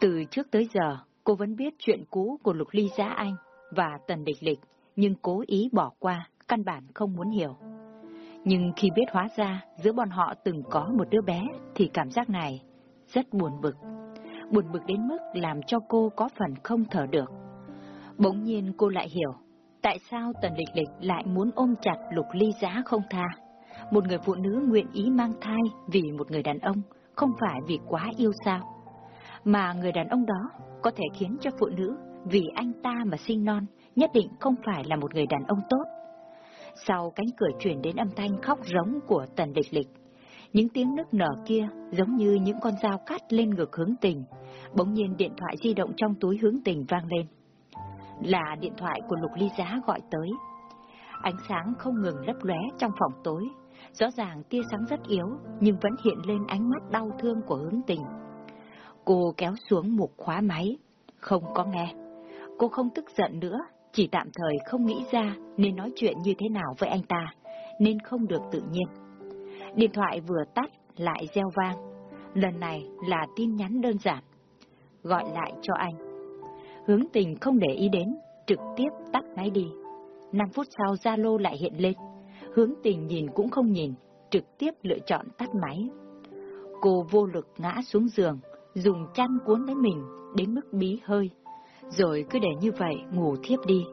Từ trước tới giờ, cô vẫn biết chuyện cũ của Lục Ly Giá Anh và Tần Địch Lịch, nhưng cố ý bỏ qua, căn bản không muốn hiểu. Nhưng khi biết hóa ra giữa bọn họ từng có một đứa bé thì cảm giác này rất buồn bực. Buồn bực đến mức làm cho cô có phần không thở được. Bỗng nhiên cô lại hiểu tại sao Tần Lịch Lịch lại muốn ôm chặt Lục Ly Giá không tha. Một người phụ nữ nguyện ý mang thai vì một người đàn ông, không phải vì quá yêu sao. Mà người đàn ông đó có thể khiến cho phụ nữ vì anh ta mà sinh non nhất định không phải là một người đàn ông tốt. Sau cánh cửa chuyển đến âm thanh khóc rống của Tần Lịch Lịch. Những tiếng nức nở kia giống như những con dao cắt lên ngực hướng tình. Bỗng nhiên điện thoại di động trong túi hướng tình vang lên. Là điện thoại của Lục Ly Giá gọi tới. Ánh sáng không ngừng lấp lóe trong phòng tối. Rõ ràng tia sáng rất yếu nhưng vẫn hiện lên ánh mắt đau thương của hướng tình. Cô kéo xuống một khóa máy. Không có nghe. Cô không tức giận nữa chỉ tạm thời không nghĩ ra nên nói chuyện như thế nào với anh ta, nên không được tự nhiên. Điện thoại vừa tắt lại reo vang. Lần này là tin nhắn đơn giản. Gọi lại cho anh. Hướng tình không để ý đến, trực tiếp tắt máy đi. 5 phút sau Zalo lại hiện lên. Hướng tình nhìn cũng không nhìn, trực tiếp lựa chọn tắt máy. Cô vô lực ngã xuống giường, dùng chăn cuốn lấy mình đến mức bí hơi, rồi cứ để như vậy ngủ thiếp đi.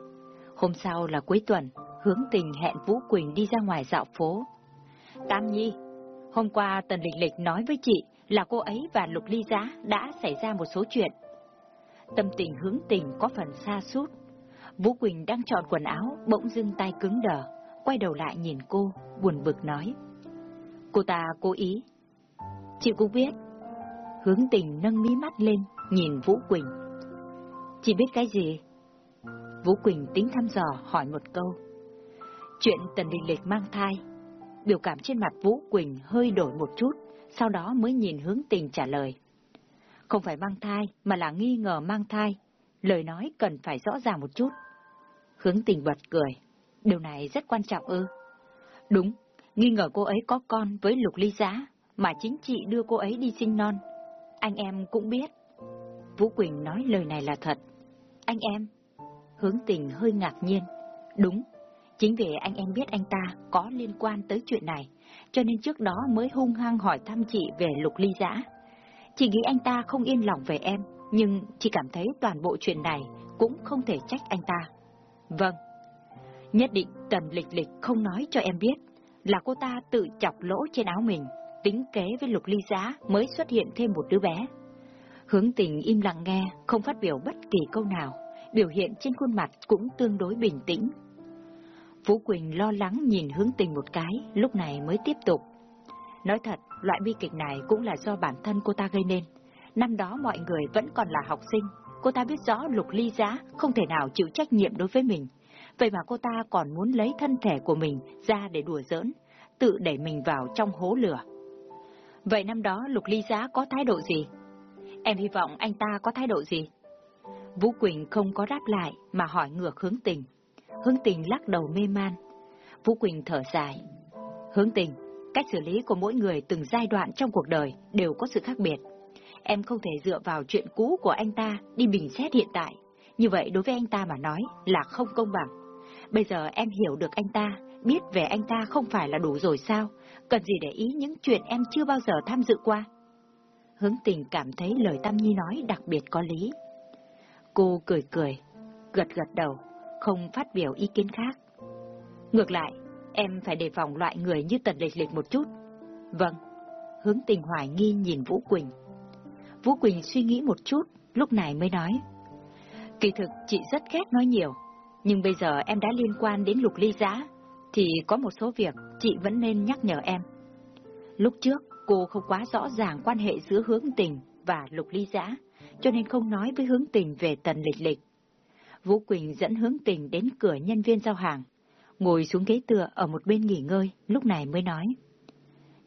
Hôm sau là cuối tuần, hướng tình hẹn Vũ Quỳnh đi ra ngoài dạo phố. Tam Nhi, hôm qua Tần Lịch Lịch nói với chị là cô ấy và Lục Ly Giá đã xảy ra một số chuyện. Tâm tình hướng tình có phần xa sút Vũ Quỳnh đang chọn quần áo, bỗng dưng tay cứng đờ, quay đầu lại nhìn cô, buồn bực nói. Cô ta cố ý. Chị cũng biết. Hướng tình nâng mí mắt lên, nhìn Vũ Quỳnh. Chị biết cái gì? Vũ Quỳnh tính thăm dò hỏi một câu. Chuyện Tần Đình Lịch mang thai. Biểu cảm trên mặt Vũ Quỳnh hơi đổi một chút, sau đó mới nhìn hướng tình trả lời. Không phải mang thai, mà là nghi ngờ mang thai. Lời nói cần phải rõ ràng một chút. Hướng tình bật cười. Điều này rất quan trọng ư. Đúng, nghi ngờ cô ấy có con với Lục Ly Giá, mà chính chị đưa cô ấy đi sinh non. Anh em cũng biết. Vũ Quỳnh nói lời này là thật. Anh em? Hướng tình hơi ngạc nhiên. Đúng, chính vì anh em biết anh ta có liên quan tới chuyện này, cho nên trước đó mới hung hăng hỏi thăm chị về lục ly giã. Chị nghĩ anh ta không yên lòng về em, nhưng chị cảm thấy toàn bộ chuyện này cũng không thể trách anh ta. Vâng, nhất định Tần Lịch Lịch không nói cho em biết là cô ta tự chọc lỗ trên áo mình, tính kế với lục ly giá mới xuất hiện thêm một đứa bé. Hướng tình im lặng nghe, không phát biểu bất kỳ câu nào, biểu hiện trên khuôn mặt cũng tương đối bình tĩnh. Vũ Quỳnh lo lắng nhìn hướng tình một cái, lúc này mới tiếp tục. Nói thật, loại bi kịch này cũng là do bản thân cô ta gây nên. Năm đó mọi người vẫn còn là học sinh, cô ta biết rõ lục ly giá không thể nào chịu trách nhiệm đối với mình. Vậy mà cô ta còn muốn lấy thân thể của mình ra để đùa giỡn, tự đẩy mình vào trong hố lửa. Vậy năm đó lục ly giá có thái độ gì? Em hy vọng anh ta có thái độ gì? Vũ Quỳnh không có đáp lại mà hỏi ngược hướng tình. Hướng tình lắc đầu mê man. Vũ Quỳnh thở dài. Hướng tình, cách xử lý của mỗi người từng giai đoạn trong cuộc đời đều có sự khác biệt. Em không thể dựa vào chuyện cũ của anh ta đi bình xét hiện tại. Như vậy đối với anh ta mà nói là không công bằng. Bây giờ em hiểu được anh ta, biết về anh ta không phải là đủ rồi sao? Cần gì để ý những chuyện em chưa bao giờ tham dự qua? Hướng tình cảm thấy lời Tam Nhi nói đặc biệt có lý. Cô cười cười, gật gật đầu, không phát biểu ý kiến khác. Ngược lại, em phải đề phòng loại người như Tần Lịch Lịch một chút. Vâng, hướng tình hoài nghi nhìn Vũ Quỳnh. Vũ Quỳnh suy nghĩ một chút, lúc này mới nói. Kỳ thực chị rất ghét nói nhiều, nhưng bây giờ em đã liên quan đến lục ly giá, thì có một số việc chị vẫn nên nhắc nhở em. Lúc trước, cô không quá rõ ràng quan hệ giữa hướng tình và lục ly giã, cho nên không nói với hướng tình về tần lịch lịch. Vũ Quỳnh dẫn hướng tình đến cửa nhân viên giao hàng, ngồi xuống ghế tựa ở một bên nghỉ ngơi, lúc này mới nói.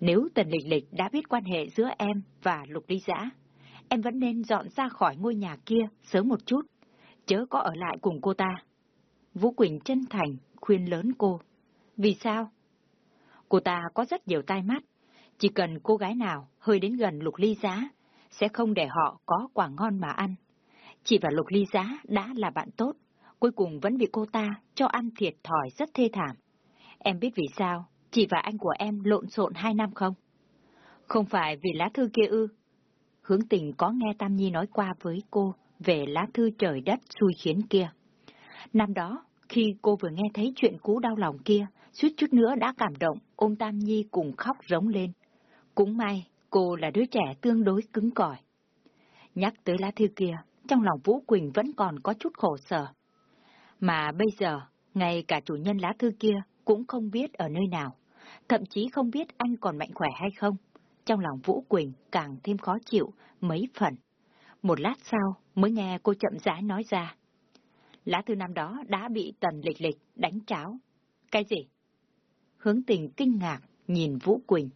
Nếu tần lịch lịch đã biết quan hệ giữa em và lục ly giã, em vẫn nên dọn ra khỏi ngôi nhà kia sớm một chút, chớ có ở lại cùng cô ta. Vũ Quỳnh chân thành khuyên lớn cô. Vì sao? Cô ta có rất nhiều tai mắt, chỉ cần cô gái nào hơi đến gần lục ly giá, sẽ không để họ có quả ngon mà ăn. Chị và Lục Ly Giá đã là bạn tốt, cuối cùng vẫn bị cô ta cho ăn thiệt thòi rất thê thảm. Em biết vì sao chị và anh của em lộn xộn hai năm không? Không phải vì lá thư kia ư. Hướng tình có nghe Tam Nhi nói qua với cô về lá thư trời đất xui khiến kia. Năm đó, khi cô vừa nghe thấy chuyện cũ đau lòng kia, suýt chút nữa đã cảm động, ôm Tam Nhi cùng khóc rống lên. Cũng may, cô là đứa trẻ tương đối cứng cỏi. Nhắc tới lá thư kia, trong lòng Vũ Quỳnh vẫn còn có chút khổ sở. Mà bây giờ, ngay cả chủ nhân lá thư kia cũng không biết ở nơi nào, thậm chí không biết anh còn mạnh khỏe hay không. Trong lòng Vũ Quỳnh càng thêm khó chịu mấy phần. Một lát sau mới nghe cô chậm rãi nói ra. Lá thư năm đó đã bị Tần Lịch Lịch đánh cháo. Cái gì? Hướng tình kinh ngạc nhìn Vũ Quỳnh.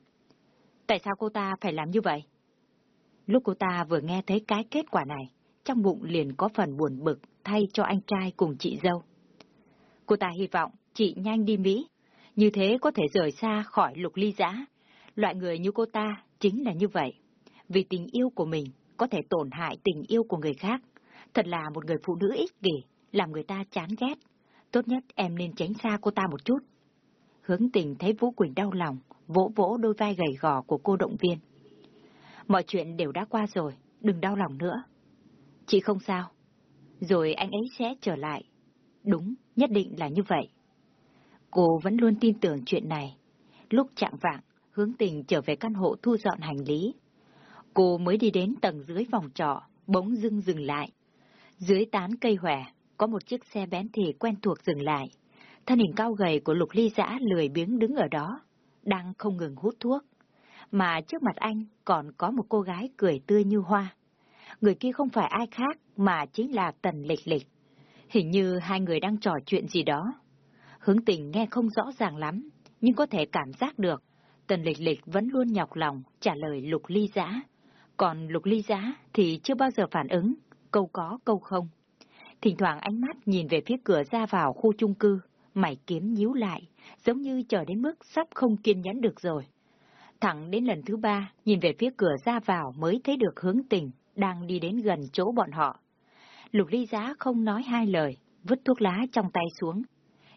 Tại sao cô ta phải làm như vậy? Lúc cô ta vừa nghe thấy cái kết quả này, trong bụng liền có phần buồn bực thay cho anh trai cùng chị dâu. Cô ta hy vọng chị nhanh đi Mỹ, như thế có thể rời xa khỏi lục ly giã. Loại người như cô ta chính là như vậy. Vì tình yêu của mình có thể tổn hại tình yêu của người khác. Thật là một người phụ nữ ích kỷ, làm người ta chán ghét. Tốt nhất em nên tránh xa cô ta một chút. Hướng tình thấy Vũ Quỳnh đau lòng, vỗ vỗ đôi vai gầy gò của cô động viên. Mọi chuyện đều đã qua rồi, đừng đau lòng nữa. Chị không sao. Rồi anh ấy sẽ trở lại. Đúng, nhất định là như vậy. Cô vẫn luôn tin tưởng chuyện này. Lúc chạng vạng, hướng tình trở về căn hộ thu dọn hành lý. Cô mới đi đến tầng dưới phòng trọ, bỗng dưng dừng lại. Dưới tán cây hòe, có một chiếc xe bén thì quen thuộc dừng lại. Thân hình cao gầy của Lục Ly Giã lười biếng đứng ở đó, đang không ngừng hút thuốc. Mà trước mặt anh còn có một cô gái cười tươi như hoa. Người kia không phải ai khác mà chính là Tần Lịch Lịch. Hình như hai người đang trò chuyện gì đó. Hướng tình nghe không rõ ràng lắm, nhưng có thể cảm giác được. Tần Lịch Lịch vẫn luôn nhọc lòng trả lời Lục Ly Giã. Còn Lục Ly Giã thì chưa bao giờ phản ứng, câu có câu không. Thỉnh thoảng ánh mắt nhìn về phía cửa ra vào khu chung cư, mày kiếm nhíu lại, giống như chờ đến mức sắp không kiên nhẫn được rồi. Thẳng đến lần thứ ba, nhìn về phía cửa ra vào mới thấy được hướng tình, đang đi đến gần chỗ bọn họ. Lục ly giá không nói hai lời, vứt thuốc lá trong tay xuống.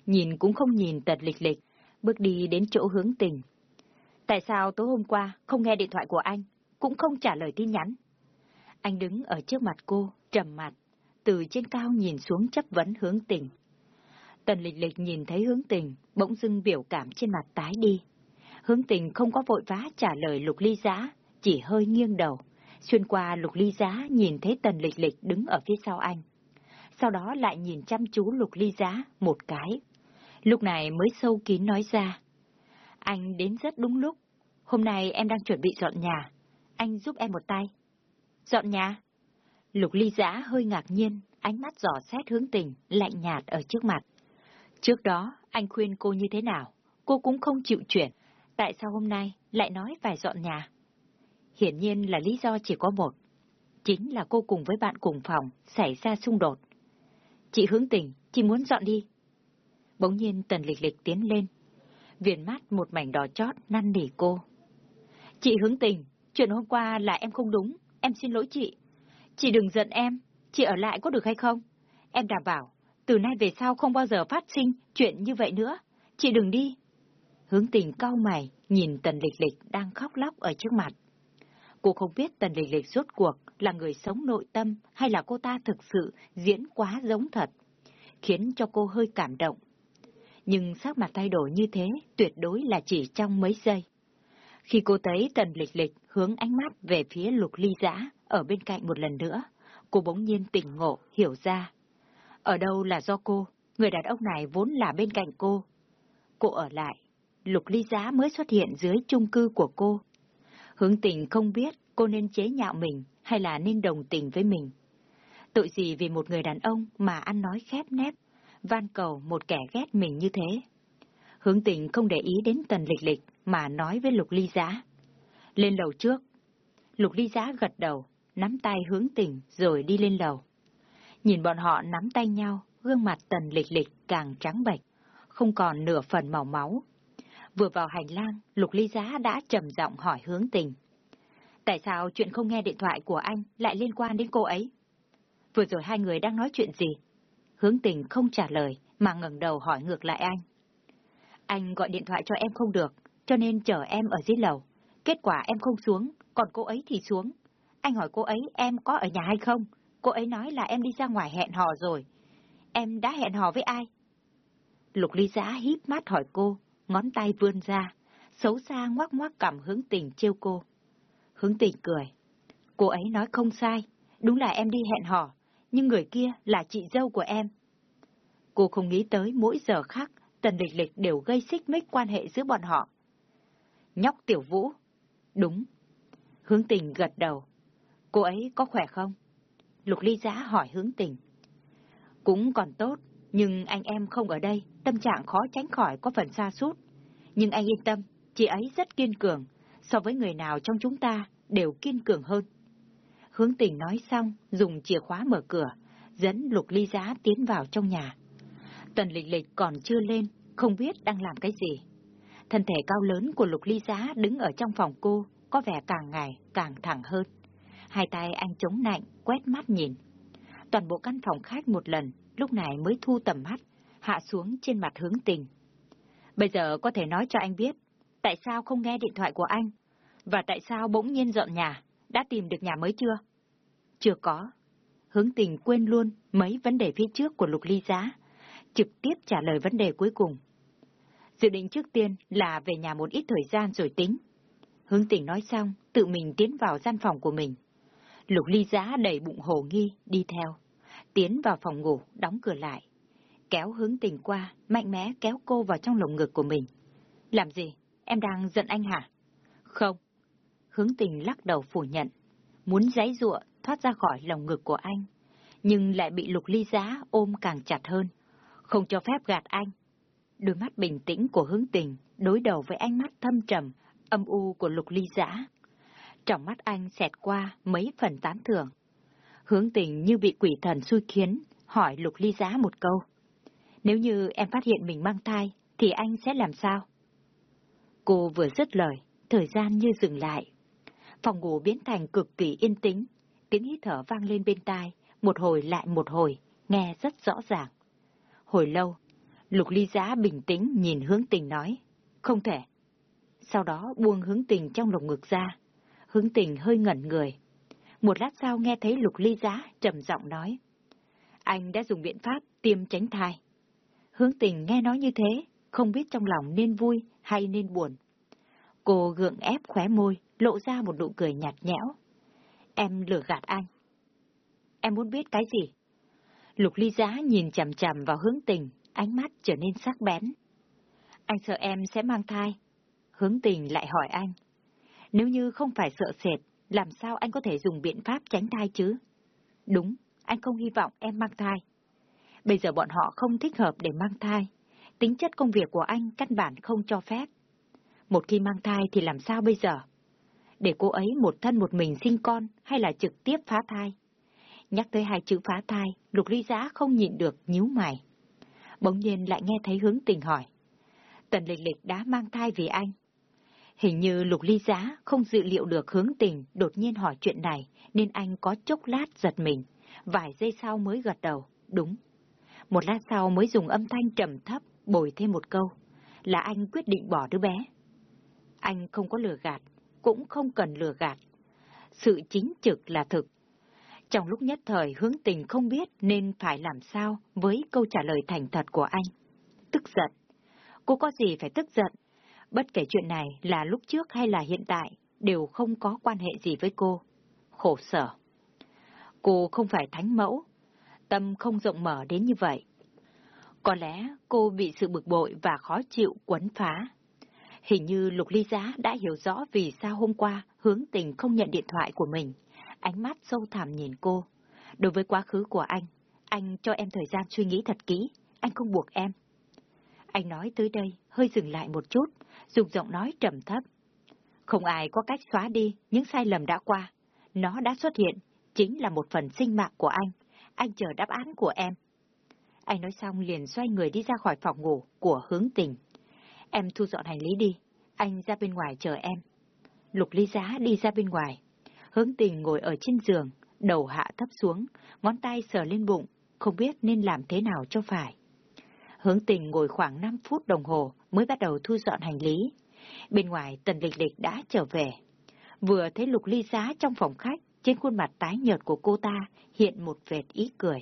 Nhìn cũng không nhìn tật lịch lịch, bước đi đến chỗ hướng tình. Tại sao tối hôm qua không nghe điện thoại của anh, cũng không trả lời tin nhắn? Anh đứng ở trước mặt cô, trầm mặt, từ trên cao nhìn xuống chấp vấn hướng tình. Tần lịch lịch nhìn thấy hướng tình, bỗng dưng biểu cảm trên mặt tái đi. Hướng tình không có vội vã trả lời lục ly giá, chỉ hơi nghiêng đầu. Xuyên qua lục ly giá nhìn thấy tần lịch lịch đứng ở phía sau anh. Sau đó lại nhìn chăm chú lục ly giá một cái. Lúc này mới sâu kín nói ra. Anh đến rất đúng lúc. Hôm nay em đang chuẩn bị dọn nhà. Anh giúp em một tay. Dọn nhà? Lục ly giã hơi ngạc nhiên, ánh mắt dò xét hướng tình, lạnh nhạt ở trước mặt. Trước đó, anh khuyên cô như thế nào? Cô cũng không chịu chuyển. Tại sao hôm nay lại nói phải dọn nhà? Hiển nhiên là lý do chỉ có một. Chính là cô cùng với bạn cùng phòng xảy ra xung đột. Chị hướng tình, chị muốn dọn đi. Bỗng nhiên tần lịch lịch tiến lên. Viền mắt một mảnh đỏ chót năn nỉ cô. Chị hướng tình, chuyện hôm qua là em không đúng, em xin lỗi chị. Chị đừng giận em, chị ở lại có được hay không? Em đảm bảo, từ nay về sau không bao giờ phát sinh chuyện như vậy nữa. Chị đừng đi. Hướng tình cau mày, nhìn tần lịch lịch đang khóc lóc ở trước mặt. Cô không biết tần lịch lịch rốt cuộc là người sống nội tâm hay là cô ta thực sự diễn quá giống thật, khiến cho cô hơi cảm động. Nhưng sắc mặt thay đổi như thế tuyệt đối là chỉ trong mấy giây. Khi cô thấy tần lịch lịch hướng ánh mắt về phía lục ly giã ở bên cạnh một lần nữa, cô bỗng nhiên tỉnh ngộ, hiểu ra. Ở đâu là do cô, người đàn ông này vốn là bên cạnh cô. Cô ở lại, lục ly giá mới xuất hiện dưới chung cư của cô. Hướng tình không biết cô nên chế nhạo mình hay là nên đồng tình với mình. Tội gì vì một người đàn ông mà ăn nói khép nép, van cầu một kẻ ghét mình như thế. Hướng tình không để ý đến tần lịch lịch mà nói với lục ly giá. Lên lầu trước. Lục ly giá gật đầu, nắm tay hướng tình rồi đi lên lầu. Nhìn bọn họ nắm tay nhau, gương mặt tần lịch lịch càng trắng bệch, không còn nửa phần màu máu. Vừa vào hành lang, lục ly giá đã trầm giọng hỏi hướng tình. Tại sao chuyện không nghe điện thoại của anh lại liên quan đến cô ấy? Vừa rồi hai người đang nói chuyện gì? Hướng tình không trả lời, mà ngẩng đầu hỏi ngược lại anh. Anh gọi điện thoại cho em không được, cho nên chờ em ở dưới lầu. Kết quả em không xuống, còn cô ấy thì xuống. Anh hỏi cô ấy em có ở nhà hay không? Cô ấy nói là em đi ra ngoài hẹn hò rồi. Em đã hẹn hò với ai? Lục ly giã híp mắt hỏi cô, ngón tay vươn ra, xấu xa ngoác ngoác cầm hướng tình trêu cô. Hướng tình cười. Cô ấy nói không sai, đúng là em đi hẹn hò, nhưng người kia là chị dâu của em. Cô không nghĩ tới mỗi giờ khác, tần lịch lịch đều gây xích mích quan hệ giữa bọn họ. Nhóc tiểu vũ. Đúng. Hướng tình gật đầu. Cô ấy có khỏe không? Lục ly giã hỏi hướng tình. Cũng còn tốt, nhưng anh em không ở đây, tâm trạng khó tránh khỏi có phần xa sút Nhưng anh yên tâm, chị ấy rất kiên cường, so với người nào trong chúng ta đều kiên cường hơn. Hướng tình nói xong, dùng chìa khóa mở cửa, dẫn lục ly giá tiến vào trong nhà. Tần lịch lịch còn chưa lên, không biết đang làm cái gì. Thân thể cao lớn của lục ly giá đứng ở trong phòng cô, có vẻ càng ngày càng thẳng hơn. Hai tay anh chống nạnh, quét mắt nhìn. Toàn bộ căn phòng khách một lần, lúc này mới thu tầm mắt, hạ xuống trên mặt hướng tình. Bây giờ có thể nói cho anh biết, tại sao không nghe điện thoại của anh? Và tại sao bỗng nhiên dọn nhà? Đã tìm được nhà mới chưa? Chưa có. Hướng tình quên luôn mấy vấn đề phía trước của lục ly giá, trực tiếp trả lời vấn đề cuối cùng. Dự định trước tiên là về nhà một ít thời gian rồi tính. Hướng tình nói xong, tự mình tiến vào gian phòng của mình. Lục ly giá đầy bụng hồ nghi, đi theo. Tiến vào phòng ngủ, đóng cửa lại. Kéo hướng tình qua, mạnh mẽ kéo cô vào trong lồng ngực của mình. Làm gì? Em đang giận anh hả? Không. Hướng tình lắc đầu phủ nhận. Muốn giấy giụa thoát ra khỏi lồng ngực của anh. Nhưng lại bị lục ly giá ôm càng chặt hơn. Không cho phép gạt anh. Đôi mắt bình tĩnh của hướng tình đối đầu với ánh mắt thâm trầm, âm u của lục ly giã. Trong mắt anh xẹt qua mấy phần tán thưởng. Hướng tình như bị quỷ thần xui khiến, hỏi lục ly giá một câu. Nếu như em phát hiện mình mang thai, thì anh sẽ làm sao? Cô vừa dứt lời, thời gian như dừng lại. Phòng ngủ biến thành cực kỳ yên tĩnh, tiếng hít thở vang lên bên tai, một hồi lại một hồi, nghe rất rõ ràng. Hồi lâu, lục ly giá bình tĩnh nhìn hướng tình nói, không thể. Sau đó buông hướng tình trong lồng ngực ra, hướng tình hơi ngẩn người. Một lát sau nghe thấy lục ly giá trầm giọng nói, anh đã dùng biện pháp tiêm tránh thai. Hướng tình nghe nói như thế, không biết trong lòng nên vui hay nên buồn. Cô gượng ép khóe môi, lộ ra một nụ cười nhạt nhẽo. Em lừa gạt anh. Em muốn biết cái gì? Lục ly giá nhìn chằm chằm vào hướng tình, ánh mắt trở nên sắc bén. Anh sợ em sẽ mang thai. Hướng tình lại hỏi anh. Nếu như không phải sợ sệt, làm sao anh có thể dùng biện pháp tránh thai chứ? Đúng, anh không hy vọng em mang thai. Bây giờ bọn họ không thích hợp để mang thai. Tính chất công việc của anh căn bản không cho phép. Một khi mang thai thì làm sao bây giờ? Để cô ấy một thân một mình sinh con hay là trực tiếp phá thai? Nhắc tới hai chữ phá thai, lục ly giá không nhịn được nhíu mày. Bỗng nhiên lại nghe thấy hướng tình hỏi. Tần lịch lịch đã mang thai vì anh. Hình như lục ly giá không dự liệu được hướng tình đột nhiên hỏi chuyện này, nên anh có chốc lát giật mình. Vài giây sau mới gật đầu, đúng. Một lát sau mới dùng âm thanh trầm thấp, bồi thêm một câu, là anh quyết định bỏ đứa bé. Anh không có lừa gạt, cũng không cần lừa gạt. Sự chính trực là thực. Trong lúc nhất thời hướng tình không biết nên phải làm sao với câu trả lời thành thật của anh. Tức giận. Cô có gì phải tức giận? Bất kể chuyện này là lúc trước hay là hiện tại, đều không có quan hệ gì với cô. Khổ sở. Cô không phải thánh mẫu. Tâm không rộng mở đến như vậy. Có lẽ cô bị sự bực bội và khó chịu quấn phá. Hình như Lục Ly Giá đã hiểu rõ vì sao hôm qua hướng tình không nhận điện thoại của mình. Ánh mắt sâu thẳm nhìn cô. Đối với quá khứ của anh, anh cho em thời gian suy nghĩ thật kỹ. Anh không buộc em. Anh nói tới đây, hơi dừng lại một chút, dùng giọng nói trầm thấp. Không ai có cách xóa đi những sai lầm đã qua. Nó đã xuất hiện, chính là một phần sinh mạng của anh. Anh chờ đáp án của em. Anh nói xong liền xoay người đi ra khỏi phòng ngủ của hướng tình. Em thu dọn hành lý đi, anh ra bên ngoài chờ em. Lục ly giá đi ra bên ngoài, Hướng tình ngồi ở trên giường, đầu hạ thấp xuống, ngón tay sờ lên bụng, không biết nên làm thế nào cho phải. Hướng tình ngồi khoảng 5 phút đồng hồ mới bắt đầu thu dọn hành lý. Bên ngoài tần lịch lịch đã trở về. Vừa thấy lục ly giá trong phòng khách, trên khuôn mặt tái nhợt của cô ta hiện một vệt ý cười.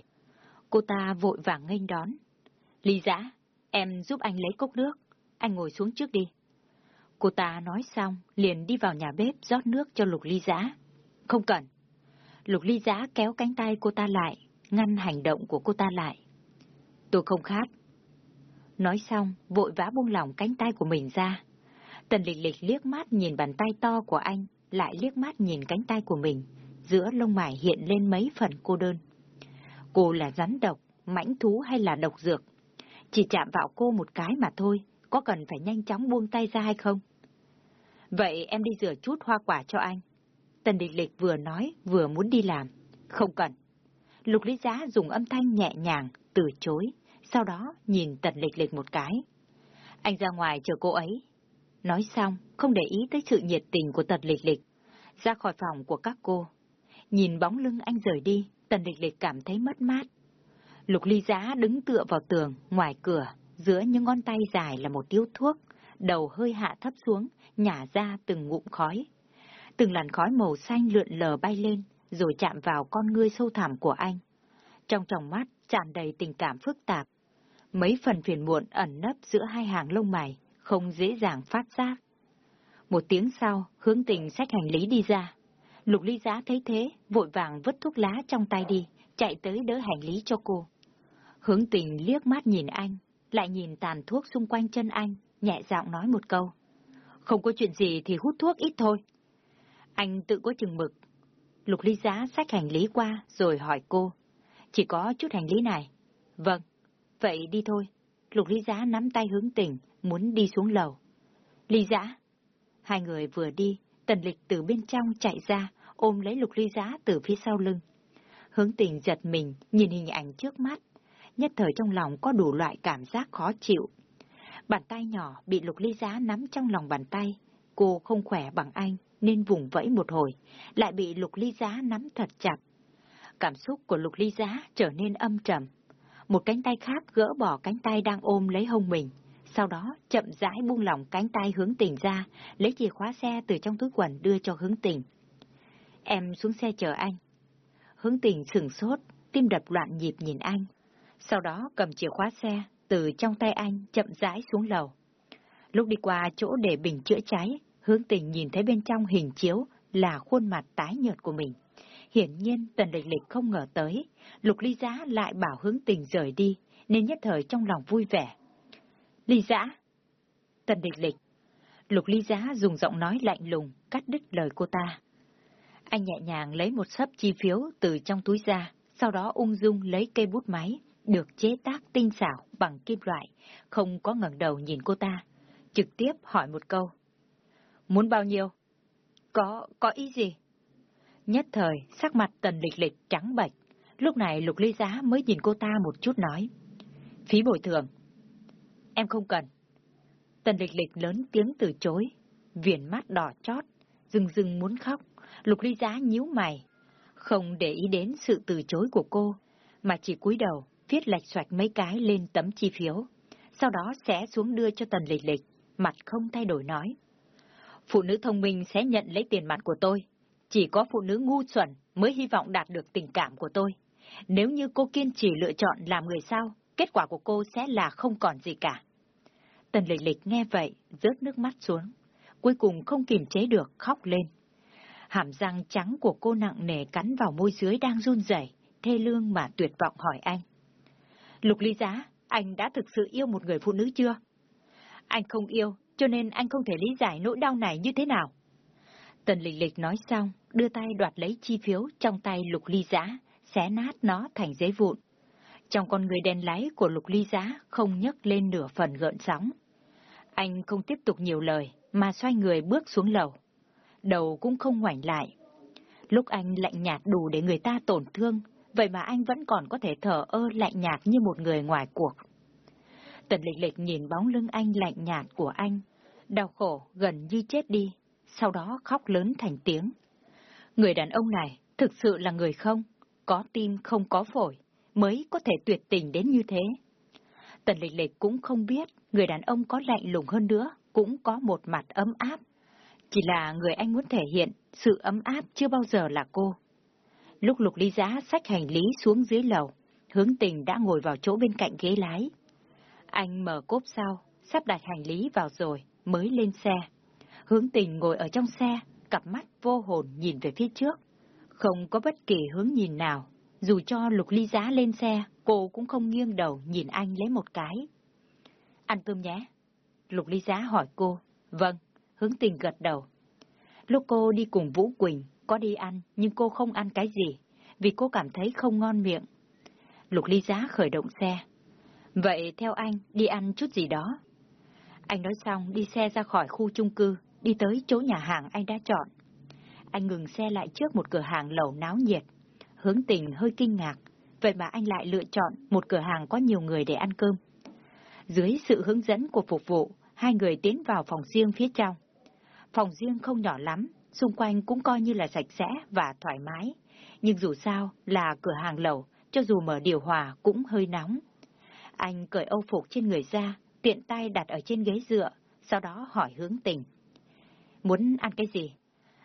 Cô ta vội vàng nghênh đón. Ly giã, em giúp anh lấy cốc nước. Anh ngồi xuống trước đi. Cô ta nói xong, liền đi vào nhà bếp rót nước cho lục ly giã. Không cần. Lục ly giã kéo cánh tay cô ta lại, ngăn hành động của cô ta lại. Tôi không khát. Nói xong, vội vã buông lỏng cánh tay của mình ra. Tần lịch lịch liếc mắt nhìn bàn tay to của anh, lại liếc mắt nhìn cánh tay của mình, giữa lông mày hiện lên mấy phần cô đơn. Cô là rắn độc, mãnh thú hay là độc dược? Chỉ chạm vào cô một cái mà thôi, có cần phải nhanh chóng buông tay ra hay không? Vậy em đi rửa chút hoa quả cho anh. Tần Địch Lịch vừa nói vừa muốn đi làm. Không cần. Lục Lý Giá dùng âm thanh nhẹ nhàng, từ chối, sau đó nhìn Tần Lịch Lịch một cái. Anh ra ngoài chờ cô ấy. Nói xong, không để ý tới sự nhiệt tình của Tần Lịch Lịch. Ra khỏi phòng của các cô. Nhìn bóng lưng anh rời đi, Tần Lịch Lịch cảm thấy mất mát. Lục Ly Giá đứng tựa vào tường, ngoài cửa, giữa những ngón tay dài là một điếu thuốc, đầu hơi hạ thấp xuống, nhả ra từng ngụm khói. Từng làn khói màu xanh lượn lờ bay lên, rồi chạm vào con ngươi sâu thẳm của anh. Trong tròng mắt tràn đầy tình cảm phức tạp. Mấy phần phiền muộn ẩn nấp giữa hai hàng lông mày, không dễ dàng phát giác. Một tiếng sau, hướng tình xách hành lý đi ra. Lục ly giá thấy thế, vội vàng vứt thuốc lá trong tay đi, chạy tới đỡ hành lý cho cô. Hướng tình liếc mắt nhìn anh, lại nhìn tàn thuốc xung quanh chân anh, nhẹ giọng nói một câu. Không có chuyện gì thì hút thuốc ít thôi. Anh tự có chừng mực. Lục ly giá xách hành lý qua rồi hỏi cô. Chỉ có chút hành lý này. Vâng, vậy đi thôi. Lục ly giá nắm tay hướng tình, muốn đi xuống lầu. Ly giá. Hai người vừa đi, tần lịch từ bên trong chạy ra, ôm lấy lục ly giá từ phía sau lưng. Hướng tình giật mình, nhìn hình ảnh trước mắt. Nhất thời trong lòng có đủ loại cảm giác khó chịu. Bàn tay nhỏ bị lục ly giá nắm trong lòng bàn tay. Cô không khỏe bằng anh, nên vùng vẫy một hồi, lại bị lục ly giá nắm thật chặt. Cảm xúc của lục ly giá trở nên âm trầm. Một cánh tay khác gỡ bỏ cánh tay đang ôm lấy hông mình. Sau đó chậm rãi buông lỏng cánh tay hướng tình ra, lấy chìa khóa xe từ trong túi quần đưa cho hướng tình. Em xuống xe chờ anh. Hướng tình sừng sốt, tim đập loạn nhịp nhìn anh. Sau đó cầm chìa khóa xe, từ trong tay anh chậm rãi xuống lầu. Lúc đi qua chỗ để bình chữa cháy, hướng tình nhìn thấy bên trong hình chiếu là khuôn mặt tái nhợt của mình. Hiển nhiên tần lịch lịch không ngờ tới, lục ly giá lại bảo hướng tình rời đi, nên nhất thời trong lòng vui vẻ. Ly giá Tần lịch lịch! Lục ly giá dùng giọng nói lạnh lùng, cắt đứt lời cô ta. Anh nhẹ nhàng lấy một sấp chi phiếu từ trong túi ra, sau đó ung dung lấy cây bút máy, được chế tác tinh xảo bằng kim loại, không có ngẩng đầu nhìn cô ta, trực tiếp hỏi một câu. Muốn bao nhiêu? Có, có ý gì? Nhất thời, sắc mặt tần lịch lịch trắng bệch, lúc này lục ly giá mới nhìn cô ta một chút nói. Phí bồi thường. Em không cần. Tần lịch lịch lớn tiếng từ chối, viền mắt đỏ chót, rừng rừng muốn khóc, lục ly giá nhíu mày, không để ý đến sự từ chối của cô, mà chỉ cúi đầu, viết lạch xoạch mấy cái lên tấm chi phiếu, sau đó sẽ xuống đưa cho tần lịch lịch, mặt không thay đổi nói. Phụ nữ thông minh sẽ nhận lấy tiền mặt của tôi, chỉ có phụ nữ ngu xuẩn mới hy vọng đạt được tình cảm của tôi. Nếu như cô kiên trì lựa chọn làm người sao, kết quả của cô sẽ là không còn gì cả. Tần lịch lịch nghe vậy, rớt nước mắt xuống, cuối cùng không kìm chế được khóc lên. Hàm răng trắng của cô nặng nề cắn vào môi dưới đang run rẩy, thê lương mà tuyệt vọng hỏi anh. Lục ly giá, anh đã thực sự yêu một người phụ nữ chưa? Anh không yêu, cho nên anh không thể lý giải nỗi đau này như thế nào. Tần lịch lịch nói xong, đưa tay đoạt lấy chi phiếu trong tay lục ly giá, xé nát nó thành giấy vụn. Trong con người đen láy của lục ly giá không nhấc lên nửa phần gợn sóng. Anh không tiếp tục nhiều lời, mà xoay người bước xuống lầu. Đầu cũng không ngoảnh lại. Lúc anh lạnh nhạt đủ để người ta tổn thương, vậy mà anh vẫn còn có thể thở ơ lạnh nhạt như một người ngoài cuộc. Tần lịch lịch nhìn bóng lưng anh lạnh nhạt của anh, đau khổ gần như chết đi, sau đó khóc lớn thành tiếng. Người đàn ông này thực sự là người không, có tim không có phổi, mới có thể tuyệt tình đến như thế. Tần lịch lịch cũng không biết người đàn ông có lạnh lùng hơn nữa, cũng có một mặt ấm áp. Chỉ là người anh muốn thể hiện sự ấm áp chưa bao giờ là cô. Lúc lục ly giá xách hành lý xuống dưới lầu, hướng tình đã ngồi vào chỗ bên cạnh ghế lái. Anh mở cốp sau, sắp đặt hành lý vào rồi, mới lên xe. Hướng tình ngồi ở trong xe, cặp mắt vô hồn nhìn về phía trước. Không có bất kỳ hướng nhìn nào, dù cho lục ly giá lên xe, cô cũng không nghiêng đầu nhìn anh lấy một cái. Ăn cơm nhé. Lục ly giá hỏi cô. Vâng, hướng tình gật đầu. Lúc cô đi cùng Vũ Quỳnh, có đi ăn, nhưng cô không ăn cái gì, vì cô cảm thấy không ngon miệng. Lục ly giá khởi động xe. Vậy theo anh, đi ăn chút gì đó. Anh nói xong đi xe ra khỏi khu chung cư, đi tới chỗ nhà hàng anh đã chọn. Anh ngừng xe lại trước một cửa hàng lẩu náo nhiệt. Hướng tình hơi kinh ngạc, vậy mà anh lại lựa chọn một cửa hàng có nhiều người để ăn cơm. Dưới sự hướng dẫn của phục vụ, hai người tiến vào phòng riêng phía trong. Phòng riêng không nhỏ lắm, xung quanh cũng coi như là sạch sẽ và thoải mái. Nhưng dù sao là cửa hàng lẩu, cho dù mở điều hòa cũng hơi nóng. Anh cởi âu phục trên người ra, tiện tay đặt ở trên ghế dựa, sau đó hỏi hướng tình. Muốn ăn cái gì?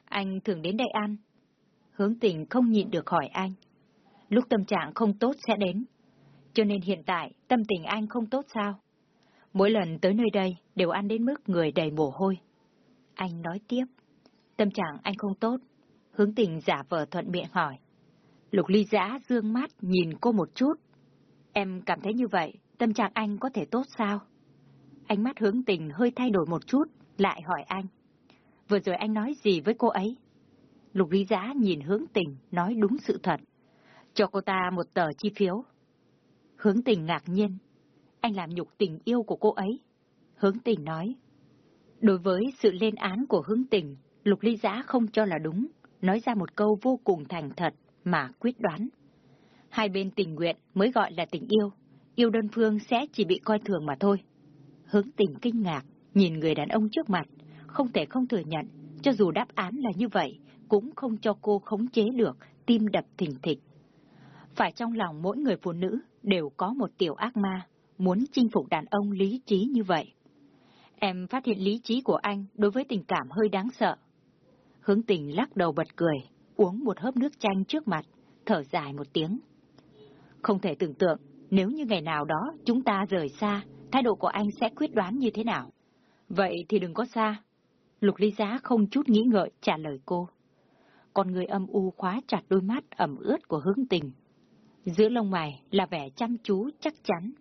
Anh thường đến đây ăn. Hướng tình không nhịn được hỏi anh. Lúc tâm trạng không tốt sẽ đến. Cho nên hiện tại tâm tình anh không tốt sao? Mỗi lần tới nơi đây đều ăn đến mức người đầy mồ hôi. Anh nói tiếp. Tâm trạng anh không tốt. Hướng tình giả vờ thuận miệng hỏi. Lục ly giã dương mắt nhìn cô một chút. Em cảm thấy như vậy, tâm trạng anh có thể tốt sao? Ánh mắt hướng tình hơi thay đổi một chút, lại hỏi anh. Vừa rồi anh nói gì với cô ấy? Lục Lý Giá nhìn hướng tình, nói đúng sự thật. Cho cô ta một tờ chi phiếu. Hướng tình ngạc nhiên. Anh làm nhục tình yêu của cô ấy. Hướng tình nói. Đối với sự lên án của hướng tình, Lục Lý Giá không cho là đúng, nói ra một câu vô cùng thành thật mà quyết đoán. Hai bên tình nguyện mới gọi là tình yêu, yêu đơn phương sẽ chỉ bị coi thường mà thôi. Hướng tình kinh ngạc, nhìn người đàn ông trước mặt, không thể không thừa nhận, cho dù đáp án là như vậy, cũng không cho cô khống chế được tim đập thình thịch. Phải trong lòng mỗi người phụ nữ đều có một tiểu ác ma, muốn chinh phục đàn ông lý trí như vậy. Em phát hiện lý trí của anh đối với tình cảm hơi đáng sợ. Hướng tình lắc đầu bật cười, uống một hớp nước chanh trước mặt, thở dài một tiếng. Không thể tưởng tượng, nếu như ngày nào đó chúng ta rời xa, thái độ của anh sẽ quyết đoán như thế nào. Vậy thì đừng có xa. Lục ly giá không chút nghĩ ngợi trả lời cô. Con người âm u khóa chặt đôi mắt ẩm ướt của hướng tình. Giữa lông mày là vẻ chăm chú chắc chắn,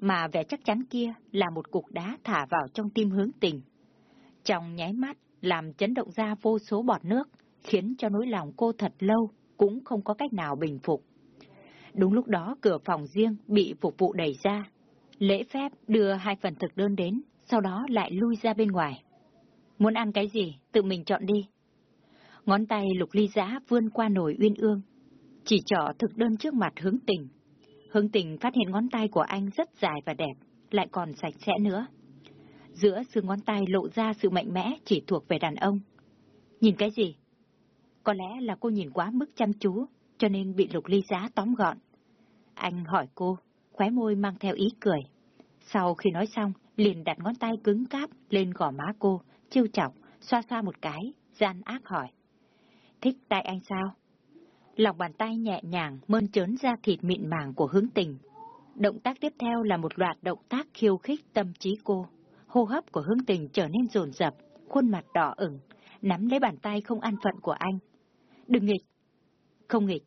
mà vẻ chắc chắn kia là một cục đá thả vào trong tim hướng tình. Trong nháy mắt, làm chấn động ra vô số bọt nước, khiến cho nỗi lòng cô thật lâu cũng không có cách nào bình phục. Đúng lúc đó cửa phòng riêng bị phục vụ đẩy ra. Lễ phép đưa hai phần thực đơn đến, sau đó lại lui ra bên ngoài. Muốn ăn cái gì, tự mình chọn đi. Ngón tay lục ly giã vươn qua nồi uyên ương, chỉ trỏ thực đơn trước mặt hướng tình. Hướng tình phát hiện ngón tay của anh rất dài và đẹp, lại còn sạch sẽ nữa. Giữa xương ngón tay lộ ra sự mạnh mẽ chỉ thuộc về đàn ông. Nhìn cái gì? Có lẽ là cô nhìn quá mức chăm chú, cho nên bị lục ly giá tóm gọn. Anh hỏi cô, khóe môi mang theo ý cười. Sau khi nói xong, liền đặt ngón tay cứng cáp lên gò má cô, chiêu chọc, xoa xoa một cái, gian ác hỏi. Thích tay anh sao? Lòng bàn tay nhẹ nhàng mơn trớn ra thịt mịn màng của hướng tình. Động tác tiếp theo là một loạt động tác khiêu khích tâm trí cô. Hô hấp của hướng tình trở nên rồn rập, khuôn mặt đỏ ửng, nắm lấy bàn tay không an phận của anh. Đừng nghịch. Không nghịch.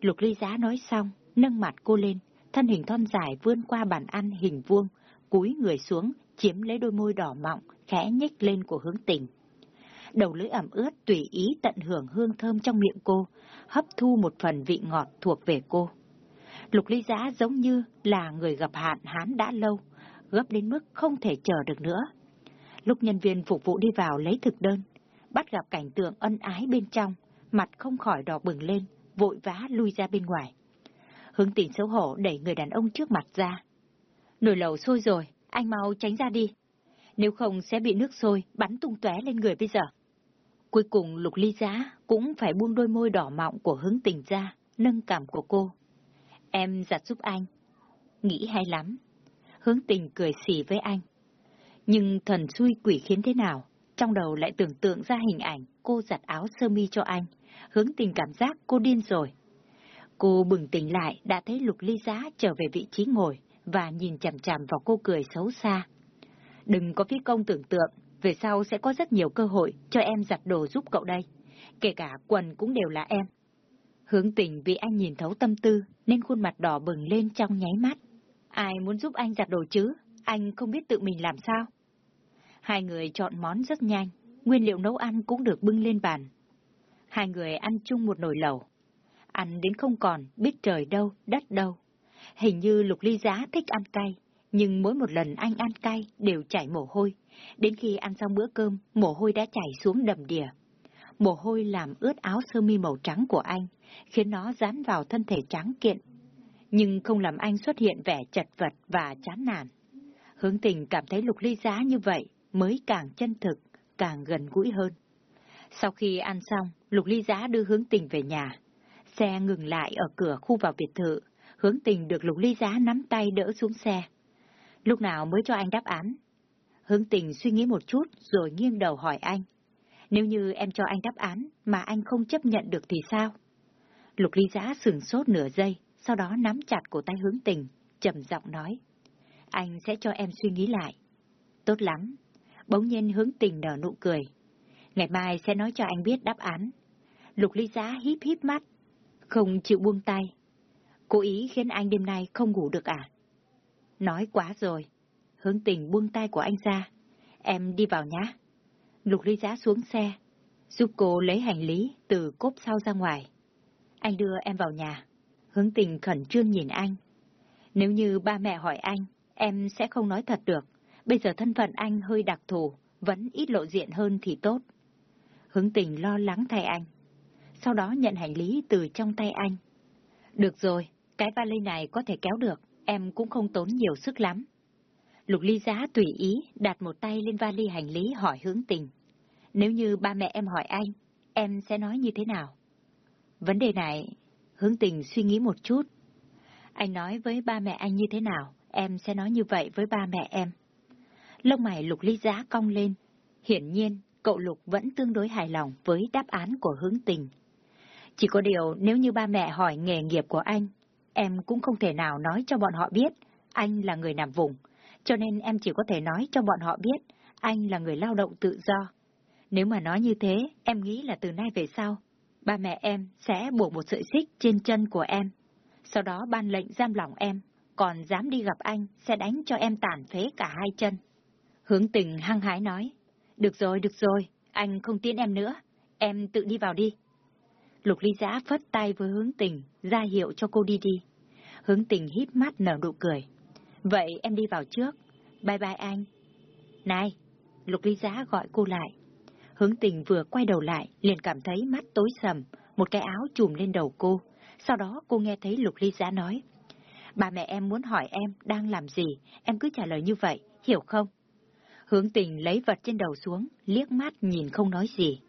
Lục ly giá nói xong, nâng mặt cô lên, thân hình thon dài vươn qua bàn ăn hình vuông, cúi người xuống, chiếm lấy đôi môi đỏ mọng, khẽ nhếch lên của hướng tình. Đầu lưỡi ẩm ướt tùy ý tận hưởng hương thơm trong miệng cô, hấp thu một phần vị ngọt thuộc về cô. Lục ly giá giống như là người gặp hạn hán đã lâu, gấp đến mức không thể chờ được nữa. Lúc nhân viên phục vụ đi vào lấy thực đơn, bắt gặp cảnh tượng ân ái bên trong, mặt không khỏi đỏ bừng lên, vội vã lui ra bên ngoài. Hướng tình xấu hổ đẩy người đàn ông trước mặt ra. Nồi lẩu sôi rồi, anh mau tránh ra đi. Nếu không sẽ bị nước sôi bắn tung tóe lên người bây giờ. Cuối cùng Lục Ly Giá cũng phải buông đôi môi đỏ mọng của hướng tình ra, nâng cảm của cô. Em giặt giúp anh. Nghĩ hay lắm. Hướng tình cười xỉ với anh. Nhưng thần xui quỷ khiến thế nào, trong đầu lại tưởng tượng ra hình ảnh cô giặt áo sơ mi cho anh. Hướng tình cảm giác cô điên rồi. Cô bừng tỉnh lại đã thấy Lục Ly Giá trở về vị trí ngồi và nhìn chằm chằm vào cô cười xấu xa. Đừng có phí công tưởng tượng, về sau sẽ có rất nhiều cơ hội cho em giặt đồ giúp cậu đây. Kể cả quần cũng đều là em. Hướng tình vì anh nhìn thấu tâm tư nên khuôn mặt đỏ bừng lên trong nháy mắt. Ai muốn giúp anh giặt đồ chứ? Anh không biết tự mình làm sao? Hai người chọn món rất nhanh, nguyên liệu nấu ăn cũng được bưng lên bàn. Hai người ăn chung một nồi lẩu. Ăn đến không còn, biết trời đâu, đất đâu. Hình như Lục Ly Giá thích ăn cay, nhưng mỗi một lần anh ăn cay đều chảy mồ hôi. Đến khi ăn xong bữa cơm, mồ hôi đã chảy xuống đầm đìa. Mồ hôi làm ướt áo sơ mi màu trắng của anh, khiến nó dán vào thân thể trắng kiện. Nhưng không làm anh xuất hiện vẻ chật vật và chán nản. Hướng tình cảm thấy Lục Ly Giá như vậy mới càng chân thực, càng gần gũi hơn. Sau khi ăn xong, Lục Ly Giá đưa hướng tình về nhà. Xe ngừng lại ở cửa khu vào biệt thự, hướng tình được Lục Ly Giá nắm tay đỡ xuống xe. Lúc nào mới cho anh đáp án? Hướng tình suy nghĩ một chút rồi nghiêng đầu hỏi anh. Nếu như em cho anh đáp án mà anh không chấp nhận được thì sao? Lục Ly Giá sừng sốt nửa giây, sau đó nắm chặt cổ tay hướng tình, trầm giọng nói. Anh sẽ cho em suy nghĩ lại. Tốt lắm. Bỗng nhiên hướng tình nở nụ cười. Ngày mai sẽ nói cho anh biết đáp án. Lục Ly Giá híp híp mắt, không chịu buông tay. Cố ý khiến anh đêm nay không ngủ được à? Nói quá rồi. Hướng tình buông tay của anh ra. Em đi vào nhá. Lục ly giá xuống xe, giúp cô lấy hành lý từ cốp sau ra ngoài. Anh đưa em vào nhà. Hướng tình khẩn trương nhìn anh. Nếu như ba mẹ hỏi anh, em sẽ không nói thật được. Bây giờ thân phận anh hơi đặc thù, vẫn ít lộ diện hơn thì tốt. Hướng tình lo lắng thay anh. Sau đó nhận hành lý từ trong tay anh. Được rồi, cái vali này có thể kéo được, em cũng không tốn nhiều sức lắm. Lục ly giá tùy ý đặt một tay lên vali hành lý hỏi hướng tình. Nếu như ba mẹ em hỏi anh, em sẽ nói như thế nào? Vấn đề này, hướng tình suy nghĩ một chút. Anh nói với ba mẹ anh như thế nào, em sẽ nói như vậy với ba mẹ em. Lông mày lục ly giá cong lên. Hiển nhiên, cậu lục vẫn tương đối hài lòng với đáp án của hướng tình. Chỉ có điều nếu như ba mẹ hỏi nghề nghiệp của anh, em cũng không thể nào nói cho bọn họ biết anh là người nằm vùng, cho nên em chỉ có thể nói cho bọn họ biết anh là người lao động tự do. Nếu mà nói như thế, em nghĩ là từ nay về sau, ba mẹ em sẽ buộc một sợi xích trên chân của em. Sau đó ban lệnh giam lỏng em, còn dám đi gặp anh sẽ đánh cho em tàn phế cả hai chân. Hướng tình hăng hái nói, được rồi, được rồi, anh không tin em nữa, em tự đi vào đi. Lục ly giã phất tay với hướng tình, ra hiệu cho cô đi đi. Hướng tình hít mắt nở nụ cười. Vậy em đi vào trước. Bye bye anh. Này! Lục ly giá gọi cô lại. Hướng tình vừa quay đầu lại, liền cảm thấy mắt tối sầm, một cái áo trùm lên đầu cô. Sau đó cô nghe thấy Lục ly giá nói. Bà mẹ em muốn hỏi em đang làm gì, em cứ trả lời như vậy, hiểu không? Hướng tình lấy vật trên đầu xuống, liếc mắt nhìn không nói gì.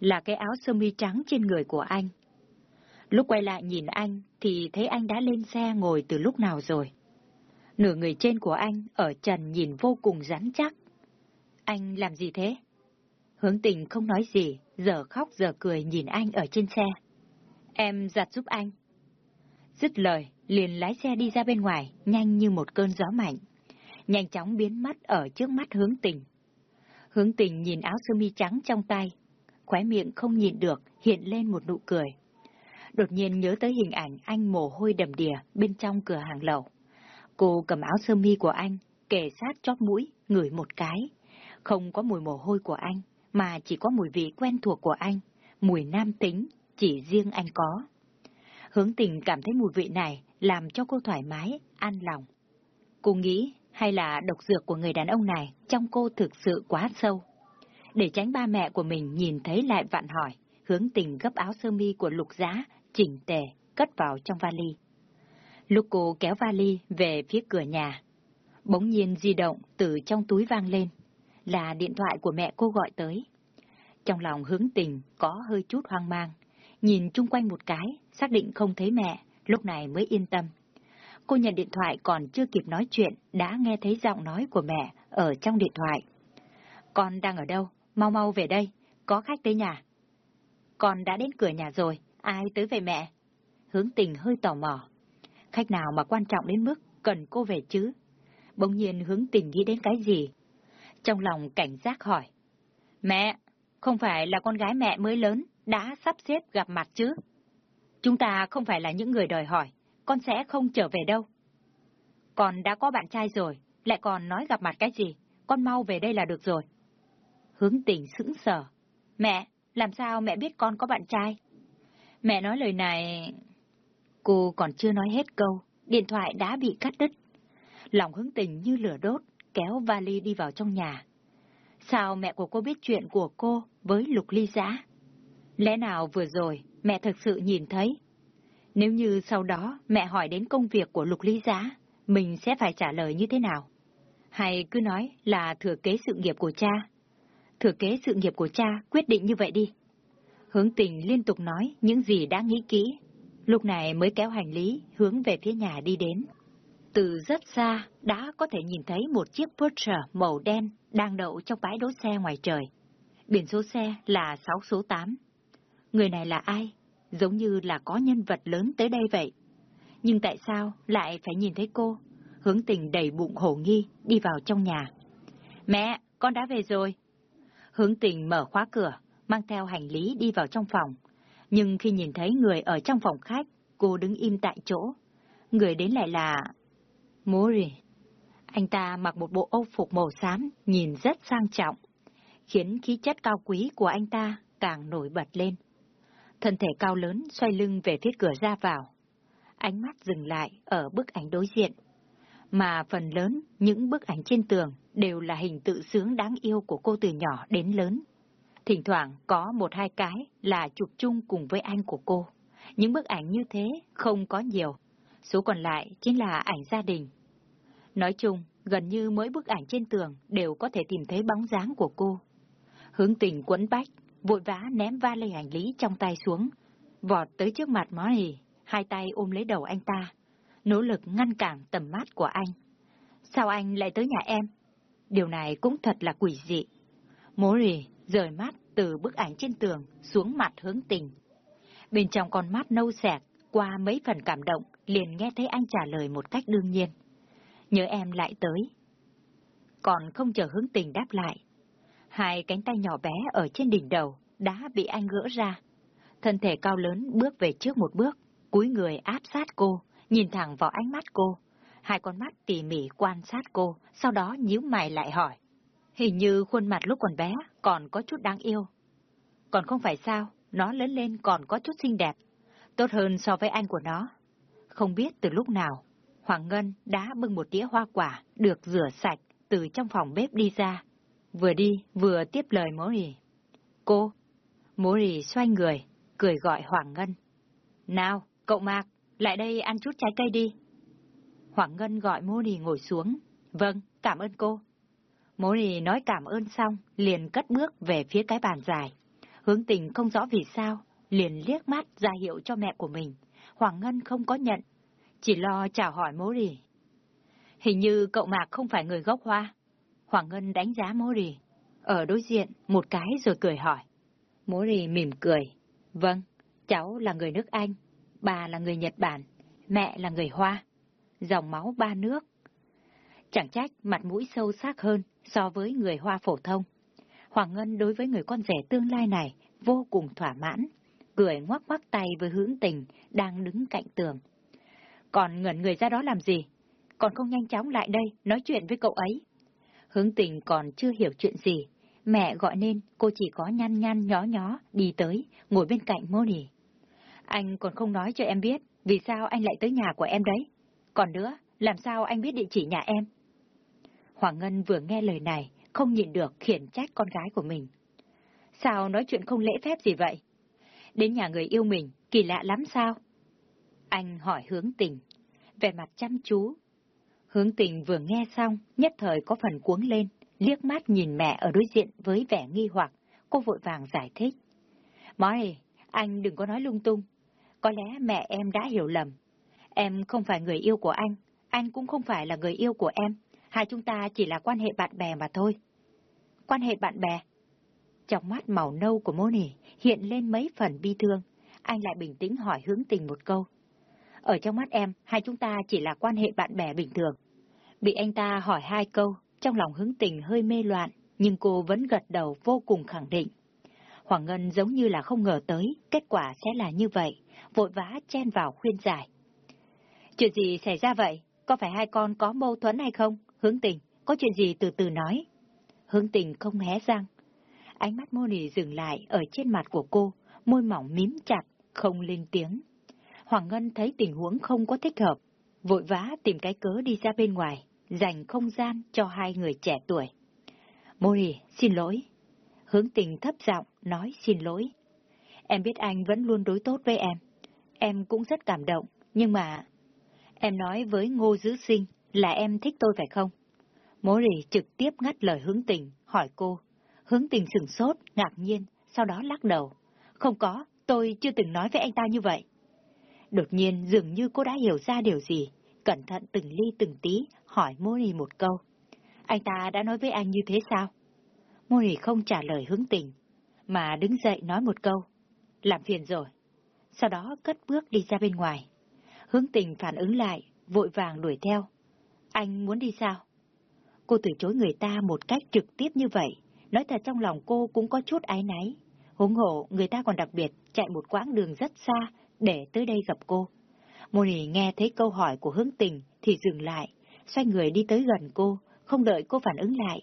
Là cái áo sơ mi trắng trên người của anh. Lúc quay lại nhìn anh, thì thấy anh đã lên xe ngồi từ lúc nào rồi. Nửa người trên của anh ở trần nhìn vô cùng rắn chắc. Anh làm gì thế? Hướng tình không nói gì, giờ khóc giờ cười nhìn anh ở trên xe. Em giặt giúp anh. Dứt lời, liền lái xe đi ra bên ngoài, nhanh như một cơn gió mạnh. Nhanh chóng biến mất ở trước mắt hướng tình. Hướng tình nhìn áo sơ mi trắng trong tay, khóe miệng không nhìn được, hiện lên một nụ cười. Đột nhiên nhớ tới hình ảnh anh mồ hôi đầm đìa bên trong cửa hàng lẩu. Cô cầm áo sơ mi của anh, kề sát chóp mũi, ngửi một cái. Không có mùi mồ hôi của anh, mà chỉ có mùi vị quen thuộc của anh, mùi nam tính, chỉ riêng anh có. Hướng tình cảm thấy mùi vị này làm cho cô thoải mái, an lòng. Cô nghĩ hay là độc dược của người đàn ông này trong cô thực sự quá sâu. Để tránh ba mẹ của mình nhìn thấy lại vặn hỏi, hướng tình gấp áo sơ mi của lục giá, chỉnh tề, cất vào trong vali. Lúc cô kéo vali về phía cửa nhà, bỗng nhiên di động từ trong túi vang lên, là điện thoại của mẹ cô gọi tới. Trong lòng hướng tình có hơi chút hoang mang, nhìn chung quanh một cái, xác định không thấy mẹ, lúc này mới yên tâm. Cô nhận điện thoại còn chưa kịp nói chuyện, đã nghe thấy giọng nói của mẹ ở trong điện thoại. Con đang ở đâu? Mau mau về đây, có khách tới nhà. Con đã đến cửa nhà rồi, ai tới về mẹ? Hướng tình hơi tò mò. Khách nào mà quan trọng đến mức cần cô về chứ? Bỗng nhiên hướng tình nghĩ đến cái gì? Trong lòng cảnh giác hỏi. Mẹ, không phải là con gái mẹ mới lớn, đã sắp xếp gặp mặt chứ? Chúng ta không phải là những người đòi hỏi, con sẽ không trở về đâu. Con đã có bạn trai rồi, lại còn nói gặp mặt cái gì, con mau về đây là được rồi. Hướng tình sững sờ. Mẹ, làm sao mẹ biết con có bạn trai? Mẹ nói lời này... Cô còn chưa nói hết câu, điện thoại đã bị cắt đứt. Lòng hứng tình như lửa đốt, kéo vali đi vào trong nhà. Sao mẹ của cô biết chuyện của cô với Lục Ly Giã? Lẽ nào vừa rồi mẹ thực sự nhìn thấy? Nếu như sau đó mẹ hỏi đến công việc của Lục Ly Giã, mình sẽ phải trả lời như thế nào? Hay cứ nói là thừa kế sự nghiệp của cha? Thừa kế sự nghiệp của cha quyết định như vậy đi. Hướng tình liên tục nói những gì đã nghĩ kỹ. Lúc này mới kéo hành lý hướng về phía nhà đi đến. Từ rất xa đã có thể nhìn thấy một chiếc Porsche màu đen đang đậu trong bãi đỗ xe ngoài trời. Biển số xe là 6 số 8. Người này là ai? Giống như là có nhân vật lớn tới đây vậy. Nhưng tại sao lại phải nhìn thấy cô? Hướng tình đầy bụng hổ nghi đi vào trong nhà. Mẹ, con đã về rồi. Hướng tình mở khóa cửa, mang theo hành lý đi vào trong phòng. Nhưng khi nhìn thấy người ở trong phòng khách, cô đứng im tại chỗ. Người đến lại là... Mori. Anh ta mặc một bộ âu phục màu xám, nhìn rất sang trọng, khiến khí chất cao quý của anh ta càng nổi bật lên. Thân thể cao lớn xoay lưng về phía cửa ra vào. Ánh mắt dừng lại ở bức ảnh đối diện. Mà phần lớn những bức ảnh trên tường đều là hình tự sướng đáng yêu của cô từ nhỏ đến lớn. Thỉnh thoảng có một hai cái là chụp chung cùng với anh của cô. Những bức ảnh như thế không có nhiều. Số còn lại chính là ảnh gia đình. Nói chung, gần như mỗi bức ảnh trên tường đều có thể tìm thấy bóng dáng của cô. Hướng tình quấn bách, vội vã ném va lê hành lý trong tay xuống, vọt tới trước mặt Molly, hai tay ôm lấy đầu anh ta, nỗ lực ngăn cản tầm mắt của anh. Sao anh lại tới nhà em? Điều này cũng thật là quỷ dị. Molly rời mắt từ bức ảnh trên tường xuống mặt hướng tình. Bên trong con mắt nâu sẹt, qua mấy phần cảm động, liền nghe thấy anh trả lời một cách đương nhiên. Nhớ em lại tới. Còn không chờ hướng tình đáp lại. Hai cánh tay nhỏ bé ở trên đỉnh đầu đã bị anh gỡ ra. Thân thể cao lớn bước về trước một bước, cúi người áp sát cô, nhìn thẳng vào ánh mắt cô. Hai con mắt tỉ mỉ quan sát cô, sau đó nhíu mày lại hỏi. Hình như khuôn mặt lúc còn bé còn có chút đáng yêu. Còn không phải sao, nó lớn lên còn có chút xinh đẹp, tốt hơn so với anh của nó. Không biết từ lúc nào, Hoàng Ngân đã bưng một đĩa hoa quả được rửa sạch từ trong phòng bếp đi ra. Vừa đi, vừa tiếp lời Mori. Cô! Mori xoay người, cười gọi Hoàng Ngân. Nào, cậu Mạc, lại đây ăn chút trái cây đi. Hoàng Ngân gọi Mori ngồi xuống. Vâng, cảm ơn cô. Mori nói cảm ơn xong, liền cất bước về phía cái bàn dài. Hướng tình không rõ vì sao, liền liếc mắt ra hiệu cho mẹ của mình. Hoàng Ngân không có nhận, chỉ lo chào hỏi Mori. Hình như cậu Mạc không phải người gốc hoa. Hoàng Ngân đánh giá Mori. Ở đối diện, một cái rồi cười hỏi. Mori mỉm cười. Vâng, cháu là người nước Anh, bà là người Nhật Bản, mẹ là người Hoa. Dòng máu ba nước. Chẳng trách mặt mũi sâu sắc hơn so với người Hoa phổ thông. Hoàng Ngân đối với người con rể tương lai này vô cùng thỏa mãn, cười ngoắc ngoắc tay với hướng tình đang đứng cạnh tường. Còn ngẩn người ra đó làm gì? Còn không nhanh chóng lại đây nói chuyện với cậu ấy. Hướng tình còn chưa hiểu chuyện gì. Mẹ gọi nên cô chỉ có nhăn nhăn nhó nhó đi tới, ngồi bên cạnh Moni. Anh còn không nói cho em biết vì sao anh lại tới nhà của em đấy. Còn nữa, làm sao anh biết địa chỉ nhà em? Hoàng Ngân vừa nghe lời này, không nhịn được khiển trách con gái của mình. Sao nói chuyện không lễ phép gì vậy? Đến nhà người yêu mình, kỳ lạ lắm sao? Anh hỏi hướng tình, vẻ mặt chăm chú. Hướng tình vừa nghe xong, nhất thời có phần cuống lên, liếc mắt nhìn mẹ ở đối diện với vẻ nghi hoặc, cô vội vàng giải thích. Mói, anh đừng có nói lung tung. Có lẽ mẹ em đã hiểu lầm. Em không phải người yêu của anh, anh cũng không phải là người yêu của em. Hai chúng ta chỉ là quan hệ bạn bè mà thôi. Quan hệ bạn bè? Trong mắt màu nâu của Moni hiện lên mấy phần bi thương. Anh lại bình tĩnh hỏi hướng tình một câu. Ở trong mắt em, hai chúng ta chỉ là quan hệ bạn bè bình thường. Bị anh ta hỏi hai câu, trong lòng hướng tình hơi mê loạn, nhưng cô vẫn gật đầu vô cùng khẳng định. Hoàng Ngân giống như là không ngờ tới, kết quả sẽ là như vậy, vội vã chen vào khuyên giải. Chuyện gì xảy ra vậy? Có phải hai con có mâu thuẫn hay không? Hướng tình, có chuyện gì từ từ nói. Hướng tình không hé răng. Ánh mắt Moni dừng lại ở trên mặt của cô, môi mỏng mím chặt, không lên tiếng. Hoàng Ngân thấy tình huống không có thích hợp, vội vã tìm cái cớ đi ra bên ngoài, dành không gian cho hai người trẻ tuổi. Mori, xin lỗi. Hướng tình thấp giọng, nói xin lỗi. Em biết anh vẫn luôn đối tốt với em. Em cũng rất cảm động, nhưng mà... Em nói với Ngô Dữ Sinh là em thích tôi phải không? Mori trực tiếp ngắt lời hướng tình, hỏi cô. Hướng tình sừng sốt, ngạc nhiên, sau đó lắc đầu. Không có, tôi chưa từng nói với anh ta như vậy. Đột nhiên dường như cô đã hiểu ra điều gì, cẩn thận từng ly từng tí hỏi Mori một câu. Anh ta đã nói với anh như thế sao? Mori không trả lời hướng tình, mà đứng dậy nói một câu. Làm phiền rồi. Sau đó cất bước đi ra bên ngoài. Hướng tình phản ứng lại, vội vàng đuổi theo. Anh muốn đi sao? Cô từ chối người ta một cách trực tiếp như vậy, nói thật trong lòng cô cũng có chút ái náy. Huống hộ, người ta còn đặc biệt chạy một quãng đường rất xa để tới đây gặp cô. Moni nghe thấy câu hỏi của hướng tình thì dừng lại, xoay người đi tới gần cô, không đợi cô phản ứng lại.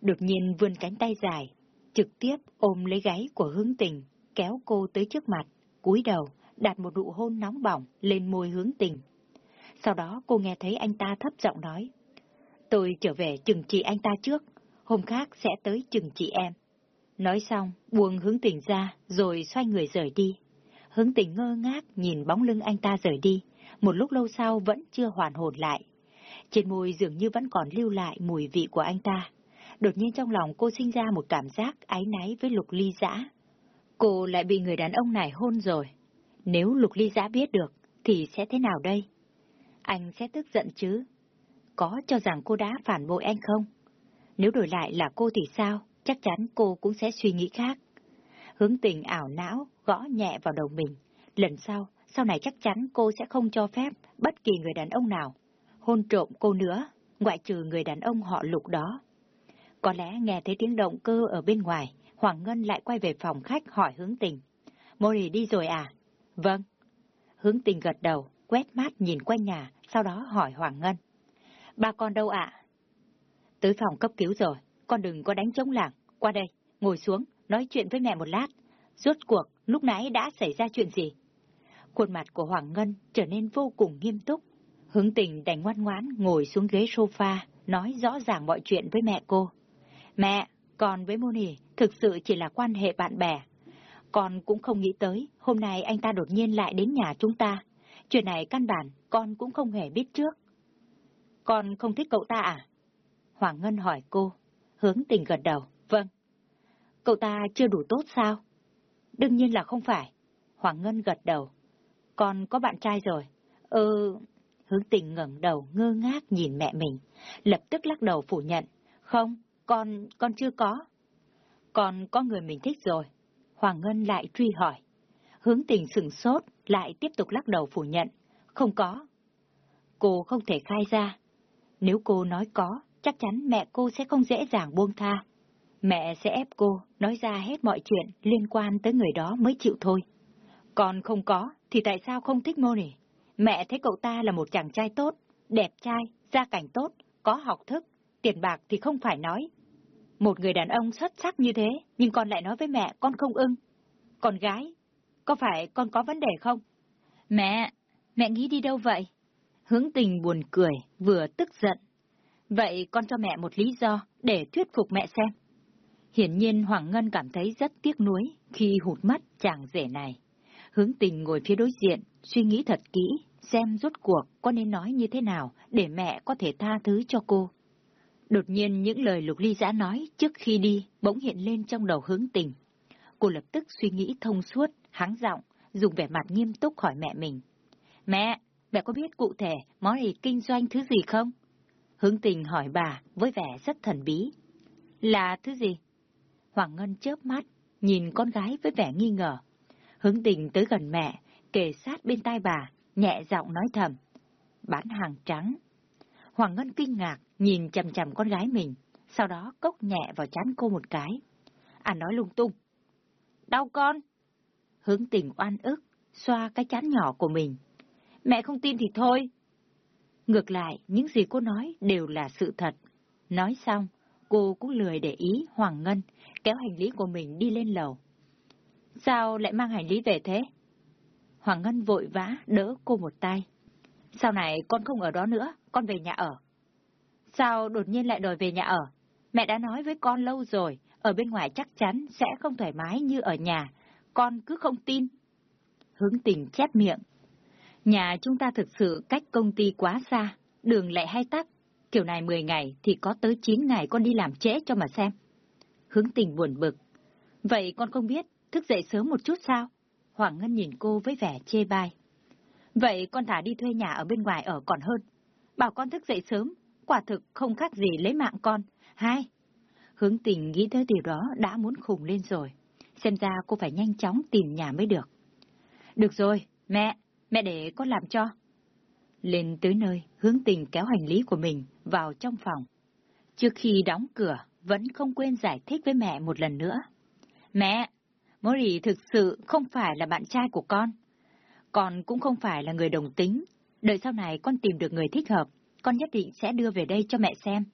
Đột nhiên vươn cánh tay dài, trực tiếp ôm lấy gáy của hướng tình, kéo cô tới trước mặt, cúi đầu, đặt một nụ hôn nóng bỏng lên môi hướng tình. Sau đó cô nghe thấy anh ta thấp giọng nói, tôi trở về chừng trị anh ta trước, hôm khác sẽ tới chừng trị em. Nói xong, buông hướng tình ra, rồi xoay người rời đi. Hướng tình ngơ ngác nhìn bóng lưng anh ta rời đi, một lúc lâu sau vẫn chưa hoàn hồn lại. Trên môi dường như vẫn còn lưu lại mùi vị của anh ta. Đột nhiên trong lòng cô sinh ra một cảm giác ái náy với lục ly giã. Cô lại bị người đàn ông này hôn rồi. Nếu lục ly giã biết được, thì sẽ thế nào đây? Anh sẽ tức giận chứ? Có cho rằng cô đã phản bội anh không? Nếu đổi lại là cô thì sao? Chắc chắn cô cũng sẽ suy nghĩ khác. Hướng tình ảo não, gõ nhẹ vào đầu mình. Lần sau, sau này chắc chắn cô sẽ không cho phép bất kỳ người đàn ông nào hôn trộm cô nữa, ngoại trừ người đàn ông họ lục đó. Có lẽ nghe thấy tiếng động cơ ở bên ngoài, Hoàng Ngân lại quay về phòng khách hỏi hướng tình. Mori đi rồi à? Vâng. Hướng tình gật đầu, quét mắt nhìn quanh nhà, sau đó hỏi Hoàng Ngân. Ba con đâu ạ? Tới phòng cấp cứu rồi, con đừng có đánh chống làng. Qua đây, ngồi xuống, nói chuyện với mẹ một lát. Rốt cuộc, lúc nãy đã xảy ra chuyện gì? Khuôn mặt của Hoàng Ngân trở nên vô cùng nghiêm túc. Hướng tình đành ngoan ngoãn ngồi xuống ghế sofa, nói rõ ràng mọi chuyện với mẹ cô. Mẹ, con với Moni thực sự chỉ là quan hệ bạn bè. Con cũng không nghĩ tới, hôm nay anh ta đột nhiên lại đến nhà chúng ta. Chuyện này căn bản, con cũng không hề biết trước. Con không thích cậu ta à? Hoàng Ngân hỏi cô. Hướng tình gật đầu. Vâng. Cậu ta chưa đủ tốt sao? Đương nhiên là không phải. Hoàng Ngân gật đầu. Con có bạn trai rồi. Ừ... Hướng tình ngẩng đầu ngơ ngác nhìn mẹ mình, lập tức lắc đầu phủ nhận. Không, con, con chưa có. Con có người mình thích rồi. Hoàng Ngân lại truy hỏi. Hướng tình sừng sốt, lại tiếp tục lắc đầu phủ nhận. Không có. Cô không thể khai ra. Nếu cô nói có, chắc chắn mẹ cô sẽ không dễ dàng buông tha. Mẹ sẽ ép cô nói ra hết mọi chuyện liên quan tới người đó mới chịu thôi. Còn không có, thì tại sao không thích Moni? Mẹ thấy cậu ta là một chàng trai tốt, đẹp trai, gia cảnh tốt, có học thức, tiền bạc thì không phải nói. Một người đàn ông xuất sắc như thế, nhưng con lại nói với mẹ con không ưng. Con gái, có phải con có vấn đề không? Mẹ, mẹ nghĩ đi đâu vậy? Hướng tình buồn cười, vừa tức giận. Vậy con cho mẹ một lý do để thuyết phục mẹ xem. Hiển nhiên Hoàng Ngân cảm thấy rất tiếc nuối khi hụt mất chàng rể này. Hướng tình ngồi phía đối diện, suy nghĩ thật kỹ, xem rốt cuộc có nên nói như thế nào để mẹ có thể tha thứ cho cô. Đột nhiên những lời lục ly giã nói trước khi đi bỗng hiện lên trong đầu hướng tình cô lập tức suy nghĩ thông suốt, hắng giọng, dùng vẻ mặt nghiêm túc hỏi mẹ mình. Mẹ, mẹ có biết cụ thể món này kinh doanh thứ gì không? Hướng tình hỏi bà với vẻ rất thần bí. Là thứ gì? Hoàng Ngân chớp mắt, nhìn con gái với vẻ nghi ngờ. Hướng tình tới gần mẹ, kề sát bên tai bà, nhẹ giọng nói thầm. Bán hàng trắng. Hoàng Ngân kinh ngạc, nhìn chầm chầm con gái mình, sau đó cốc nhẹ vào chán cô một cái. À nói lung tung. Đau con. Hướng tình oan ức, xoa cái chán nhỏ của mình. Mẹ không tin thì thôi. Ngược lại, những gì cô nói đều là sự thật. Nói xong, cô cũng lười để ý Hoàng Ngân, kéo hành lý của mình đi lên lầu. Sao lại mang hành lý về thế? Hoàng Ngân vội vã đỡ cô một tay. Sau này con không ở đó nữa, con về nhà ở. Sao đột nhiên lại đòi về nhà ở? Mẹ đã nói với con lâu rồi, ở bên ngoài chắc chắn sẽ không thoải mái như ở nhà. Con cứ không tin. Hướng tình chép miệng. Nhà chúng ta thực sự cách công ty quá xa, đường lại hay tắc. Kiểu này 10 ngày thì có tới 9 ngày con đi làm trễ cho mà xem. Hướng tình buồn bực. Vậy con không biết, thức dậy sớm một chút sao? Hoàng Ngân nhìn cô với vẻ chê bai. Vậy con thả đi thuê nhà ở bên ngoài ở còn hơn. Bảo con thức dậy sớm, quả thực không khác gì lấy mạng con. Hai. Hướng tình nghĩ tới điều đó đã muốn khùng lên rồi. Xem ra cô phải nhanh chóng tìm nhà mới được. Được rồi, mẹ, mẹ để con làm cho. Lên tới nơi, hướng tình kéo hành lý của mình vào trong phòng. Trước khi đóng cửa, vẫn không quên giải thích với mẹ một lần nữa. Mẹ, Mori thực sự không phải là bạn trai của con. Con cũng không phải là người đồng tính. Đợi sau này con tìm được người thích hợp, con nhất định sẽ đưa về đây cho mẹ xem.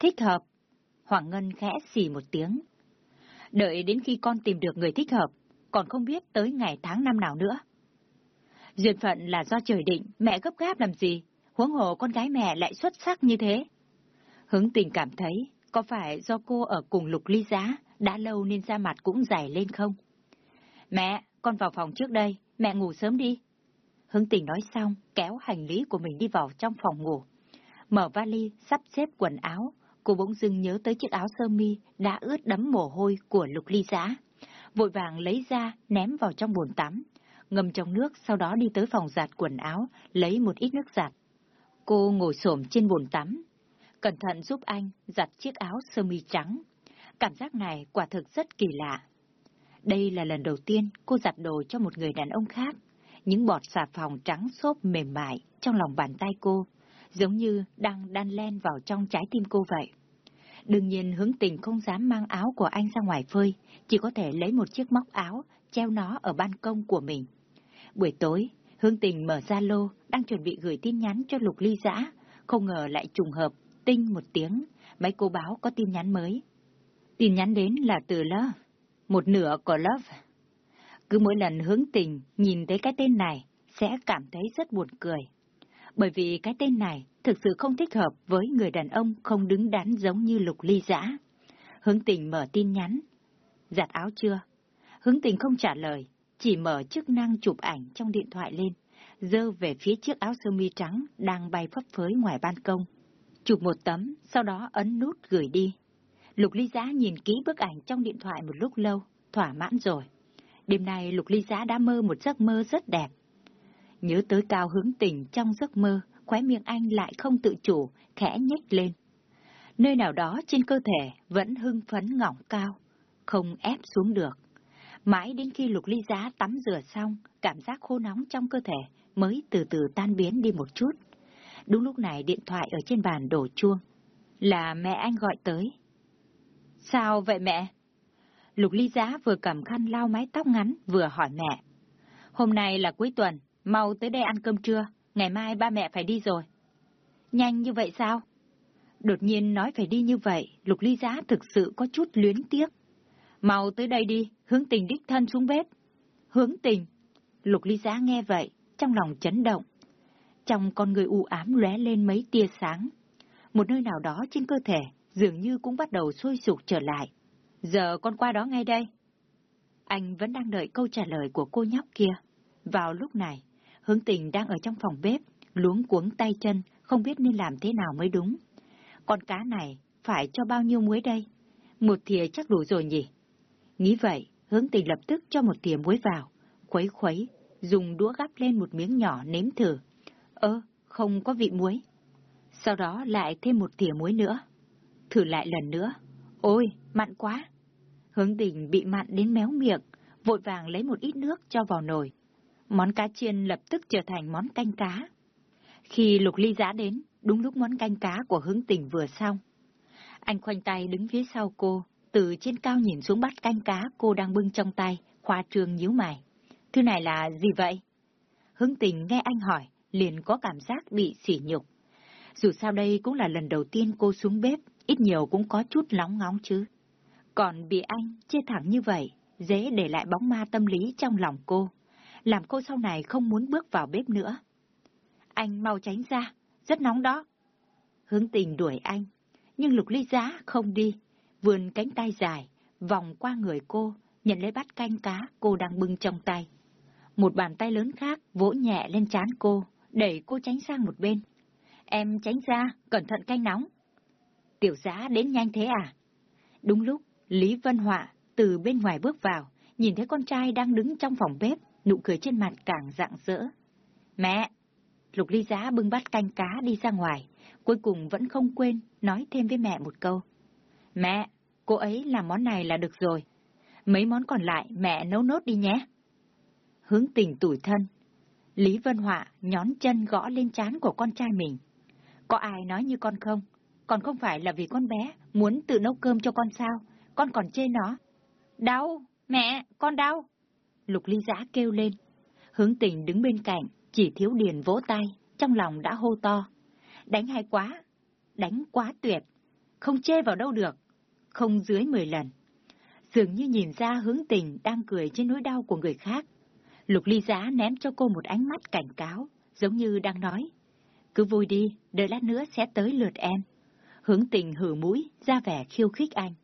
Thích hợp? Hoàng Ngân khẽ xì một tiếng. Đợi đến khi con tìm được người thích hợp, còn không biết tới ngày tháng năm nào nữa. Duyên phận là do trời định, mẹ gấp gáp làm gì? Huống hồ con gái mẹ lại xuất sắc như thế. Hứng tình cảm thấy, có phải do cô ở cùng lục ly giá, đã lâu nên da mặt cũng dày lên không? Mẹ, con vào phòng trước đây, mẹ ngủ sớm đi. Hứng tình nói xong, kéo hành lý của mình đi vào trong phòng ngủ. Mở vali, sắp xếp quần áo, cô bỗng dưng nhớ tới chiếc áo sơ mi đã ướt đẫm mồ hôi của lục ly giá. Vội vàng lấy ra, ném vào trong bồn tắm, ngâm trong nước, sau đó đi tới phòng giặt quần áo, lấy một ít nước giặt. Cô ngồi xổm trên bồn tắm, cẩn thận giúp anh giặt chiếc áo sơ mi trắng. Cảm giác này quả thực rất kỳ lạ. Đây là lần đầu tiên cô giặt đồ cho một người đàn ông khác. Những bọt xà phòng trắng xốp mềm mại trong lòng bàn tay cô, giống như đang đan len vào trong trái tim cô vậy. Đương nhiên hướng tình không dám mang áo của anh ra ngoài phơi, chỉ có thể lấy một chiếc móc áo, treo nó ở ban công của mình. Buổi tối, hướng tình mở ra lô, đang chuẩn bị gửi tin nhắn cho Lục Ly Giã, không ngờ lại trùng hợp, tinh một tiếng, mấy cô báo có tin nhắn mới. Tin nhắn đến là từ Love, một nửa của Love. Cứ mỗi lần hướng tình nhìn thấy cái tên này, sẽ cảm thấy rất buồn cười. Bởi vì cái tên này thực sự không thích hợp với người đàn ông không đứng đắn giống như lục ly giã. Hướng tình mở tin nhắn. Giặt áo chưa? Hướng tình không trả lời, chỉ mở chức năng chụp ảnh trong điện thoại lên, dơ về phía chiếc áo sơ mi trắng đang bay phấp phới ngoài ban công. Chụp một tấm, sau đó ấn nút gửi đi. Lục ly giã nhìn kỹ bức ảnh trong điện thoại một lúc lâu, thỏa mãn rồi. Đêm nay Lục ly giã đã mơ một giấc mơ rất đẹp. Nhớ tới cao hướng tình trong giấc mơ, khóe miệng anh lại không tự chủ, khẽ nhếch lên. Nơi nào đó trên cơ thể vẫn hưng phấn ngỏng cao, không ép xuống được. Mãi đến khi lục ly giá tắm rửa xong, cảm giác khô nóng trong cơ thể mới từ từ tan biến đi một chút. Đúng lúc này điện thoại ở trên bàn đổ chuông. Là mẹ anh gọi tới. Sao vậy mẹ? Lục ly giá vừa cầm khăn lau mái tóc ngắn vừa hỏi mẹ. Hôm nay là cuối tuần, mau tới đây ăn cơm trưa, ngày mai ba mẹ phải đi rồi. Nhanh như vậy sao? Đột nhiên nói phải đi như vậy, Lục Ly Giá thực sự có chút luyến tiếc. Mau tới đây đi, hướng tình đích thân xuống bếp. Hướng tình. Lục Ly Giá nghe vậy, trong lòng chấn động. Trong con người u ám lóe lên mấy tia sáng. Một nơi nào đó trên cơ thể dường như cũng bắt đầu sôi sục trở lại. Giờ con qua đó ngay đây. Anh vẫn đang đợi câu trả lời của cô nhóc kia. Vào lúc này, hướng tình đang ở trong phòng bếp, luống cuống tay chân, không biết nên làm thế nào mới đúng. Con cá này phải cho bao nhiêu muối đây? Một thìa chắc đủ rồi nhỉ? Nghĩ vậy, hướng tình lập tức cho một thìa muối vào, khuấy khuấy, dùng đũa gắp lên một miếng nhỏ nếm thử. Ơ, không có vị muối. Sau đó lại thêm một thìa muối nữa. Thử lại lần nữa. Ôi, mặn quá. Hướng tình bị mặn đến méo miệng, vội vàng lấy một ít nước cho vào nồi. Món cá chiên lập tức trở thành món canh cá. Khi lục ly giã đến, đúng lúc món canh cá của hướng tình vừa xong. Anh khoanh tay đứng phía sau cô, từ trên cao nhìn xuống bát canh cá cô đang bưng trong tay, khoa trương nhíu mày. Thứ này là gì vậy? Hướng tình nghe anh hỏi, liền có cảm giác bị sỉ nhục. Dù sao đây cũng là lần đầu tiên cô xuống bếp, ít nhiều cũng có chút lóng ngóng chứ. Còn bị anh chê thẳng như vậy, dễ để lại bóng ma tâm lý trong lòng cô, làm cô sau này không muốn bước vào bếp nữa. Anh mau tránh ra, rất nóng đó. Hướng tình đuổi anh, nhưng lục ly giá không đi, vươn cánh tay dài, vòng qua người cô, nhận lấy bát canh cá cô đang bưng trong tay. Một bàn tay lớn khác vỗ nhẹ lên trán cô, đẩy cô tránh sang một bên. Em tránh ra, cẩn thận canh nóng. Tiểu giá đến nhanh thế à? Đúng lúc, Lý Vân Họa từ bên ngoài bước vào, nhìn thấy con trai đang đứng trong phòng bếp, nụ cười trên mặt càng rạng rỡ. Mẹ! Lục ly giá bưng bát canh cá đi ra ngoài, cuối cùng vẫn không quên nói thêm với mẹ một câu. Mẹ, cô ấy làm món này là được rồi. Mấy món còn lại mẹ nấu nốt đi nhé. Hướng tình tủi thân. Lý Vân Họa nhón chân gõ lên chán của con trai mình. Có ai nói như con không? Còn không phải là vì con bé muốn tự nấu cơm cho con sao? Con còn chê nó. Đau! Mẹ! Con đau! Lục ly giã kêu lên. Hướng tình đứng bên cạnh, chỉ thiếu điền vỗ tay, trong lòng đã hô to. Đánh hay quá! Đánh quá tuyệt! Không chê vào đâu được! Không dưới mười lần. Dường như nhìn ra hướng tình đang cười trên nỗi đau của người khác. Lục ly giá ném cho cô một ánh mắt cảnh cáo, giống như đang nói. Cứ vui đi, đợi lát nữa sẽ tới lượt em. Hướng tình hử mũi, ra vẻ khiêu khích anh.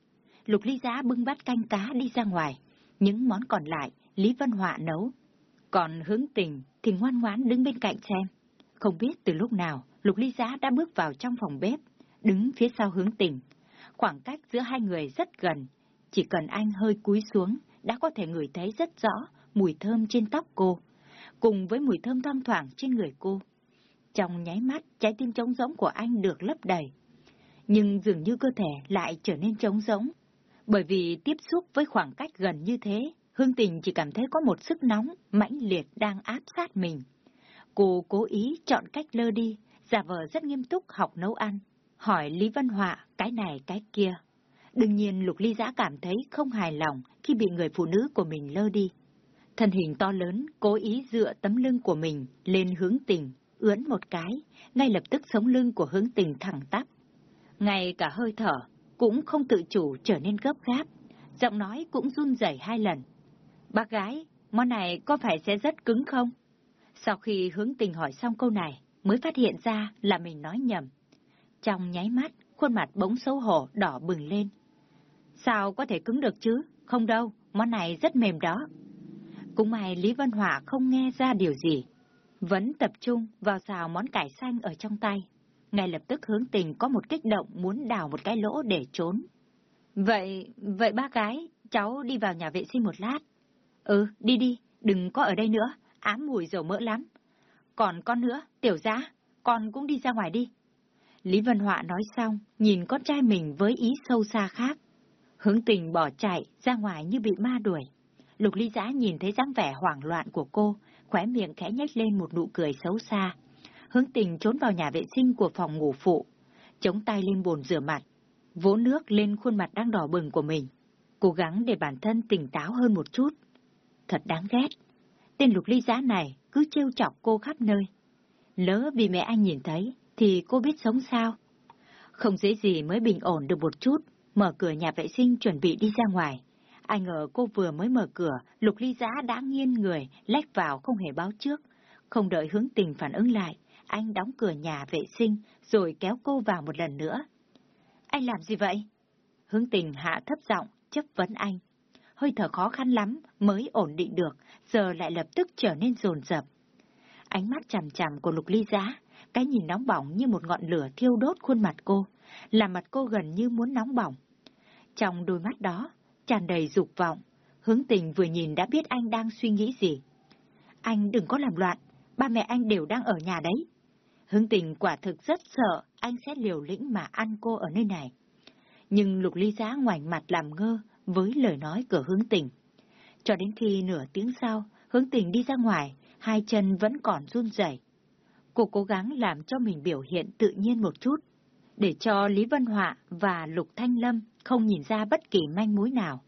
Lục ly giá bưng bát canh cá đi ra ngoài. Những món còn lại, Lý Văn Họa nấu. Còn hướng tình thì ngoan ngoãn đứng bên cạnh xem. Không biết từ lúc nào, Lục ly giá đã bước vào trong phòng bếp, đứng phía sau hướng tình. Khoảng cách giữa hai người rất gần, chỉ cần anh hơi cúi xuống, đã có thể ngửi thấy rất rõ mùi thơm trên tóc cô, cùng với mùi thơm thoang thoảng trên người cô. Trong nháy mắt, trái tim trống rỗng của anh được lấp đầy. Nhưng dường như cơ thể lại trở nên trống rỗng. Bởi vì tiếp xúc với khoảng cách gần như thế, Hương Tình chỉ cảm thấy có một sức nóng, mãnh liệt đang áp sát mình. Cô cố ý chọn cách lơ đi, giả vờ rất nghiêm túc học nấu ăn, hỏi Lý Văn Họa cái này cái kia. Đương nhiên Lục Ly Giã cảm thấy không hài lòng khi bị người phụ nữ của mình lơ đi. Thân hình to lớn, cố ý dựa tấm lưng của mình lên hướng tình, ướn một cái, ngay lập tức sống lưng của hướng tình thẳng tắp. Ngay cả hơi thở, cũng không tự chủ trở nên gấp gáp, giọng nói cũng run rẩy hai lần. Bác gái, món này có phải sẽ rất cứng không? Sau khi hướng tình hỏi xong câu này, mới phát hiện ra là mình nói nhầm. Trong nháy mắt, khuôn mặt bỗng xấu hổ đỏ bừng lên. Sao có thể cứng được chứ? Không đâu, món này rất mềm đó. Cũng may Lý Văn hòa không nghe ra điều gì. Vẫn tập trung vào xào món cải xanh ở trong tay. Ngay lập tức hướng tình có một kích động muốn đào một cái lỗ để trốn. Vậy, vậy ba gái, cháu đi vào nhà vệ sinh một lát. Ừ, đi đi, đừng có ở đây nữa, ám mùi dầu mỡ lắm. Còn con nữa, tiểu giã, con cũng đi ra ngoài đi. Lý Vân Họa nói xong, nhìn con trai mình với ý sâu xa khác. Hướng tình bỏ chạy ra ngoài như bị ma đuổi. Lục ly giã nhìn thấy dáng vẻ hoảng loạn của cô, khóe miệng khẽ nhếch lên một nụ cười xấu xa. Hướng tình trốn vào nhà vệ sinh của phòng ngủ phụ, chống tay lên bồn rửa mặt, vỗ nước lên khuôn mặt đang đỏ bừng của mình, cố gắng để bản thân tỉnh táo hơn một chút. Thật đáng ghét. Tên lục ly giã này cứ trêu chọc cô khắp nơi. Lỡ vì mẹ anh nhìn thấy, thì cô biết sống sao? Không dễ gì mới bình ổn được một chút, mở cửa nhà vệ sinh chuẩn bị đi ra ngoài. Ai ngờ cô vừa mới mở cửa, lục ly giã đã nghiêng người, lách vào không hề báo trước. Không đợi hướng tình phản ứng lại, anh đóng cửa nhà vệ sinh, rồi kéo cô vào một lần nữa. Anh làm gì vậy? Hướng tình hạ thấp giọng, chấp vấn anh. Hơi thở khó khăn lắm mới ổn định được, giờ lại lập tức trở nên rồn rập. Ánh mắt chằm chằm của lục ly giá, cái nhìn nóng bỏng như một ngọn lửa thiêu đốt khuôn mặt cô, làm mặt cô gần như muốn nóng bỏng. Trong đôi mắt đó, tràn đầy dục vọng, Hướng tình vừa nhìn đã biết anh đang suy nghĩ gì. Anh đừng có làm loạn, ba mẹ anh đều đang ở nhà đấy. Hướng tình quả thực rất sợ anh sẽ liều lĩnh mà ăn cô ở nơi này. Nhưng Lục Ly Giá ngoảnh mặt làm ngơ với lời nói của hướng tình. Cho đến khi nửa tiếng sau, hướng tình đi ra ngoài, hai chân vẫn còn run rẩy. Cô cố gắng làm cho mình biểu hiện tự nhiên một chút, để cho Lý Văn Họa và Lục Thanh Lâm không nhìn ra bất kỳ manh mối nào.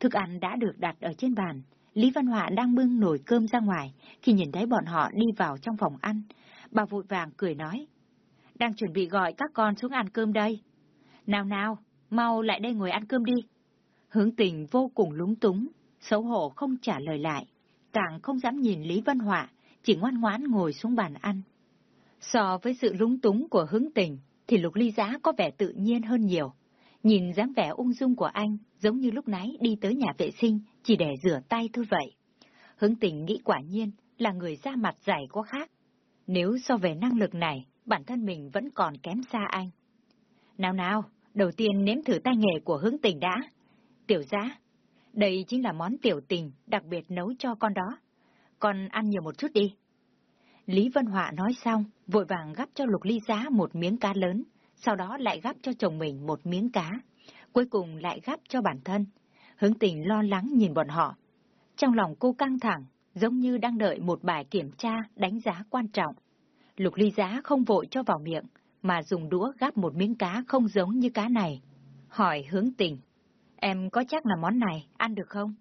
Thức ăn đã được đặt ở trên bàn. Lý Văn Họa đang bưng nồi cơm ra ngoài, khi nhìn thấy bọn họ đi vào trong phòng ăn. Bà vội vàng cười nói, đang chuẩn bị gọi các con xuống ăn cơm đây. Nào nào, mau lại đây ngồi ăn cơm đi. Hướng tình vô cùng lúng túng, xấu hổ không trả lời lại, càng không dám nhìn Lý Văn Họa, chỉ ngoan ngoãn ngồi xuống bàn ăn. So với sự lúng túng của hướng tình, thì lục ly giá có vẻ tự nhiên hơn nhiều. Nhìn dáng vẻ ung dung của anh, giống như lúc nãy đi tới nhà vệ sinh, chỉ để rửa tay thôi vậy. Hướng tình nghĩ quả nhiên là người da mặt dày có khác. Nếu so về năng lực này, bản thân mình vẫn còn kém xa anh. Nào nào, đầu tiên nếm thử tay nghề của hướng tình đã. Tiểu giá, đây chính là món tiểu tình đặc biệt nấu cho con đó. Con ăn nhiều một chút đi. Lý Vân Họa nói xong, vội vàng gắp cho Lục Ly Giá một miếng cá lớn, sau đó lại gắp cho chồng mình một miếng cá, cuối cùng lại gắp cho bản thân. Hướng tình lo lắng nhìn bọn họ. Trong lòng cô căng thẳng, giống như đang đợi một bài kiểm tra đánh giá quan trọng. Lục Ly Giá không vội cho vào miệng, mà dùng đũa gắp một miếng cá không giống như cá này. Hỏi hướng tình, em có chắc là món này ăn được không?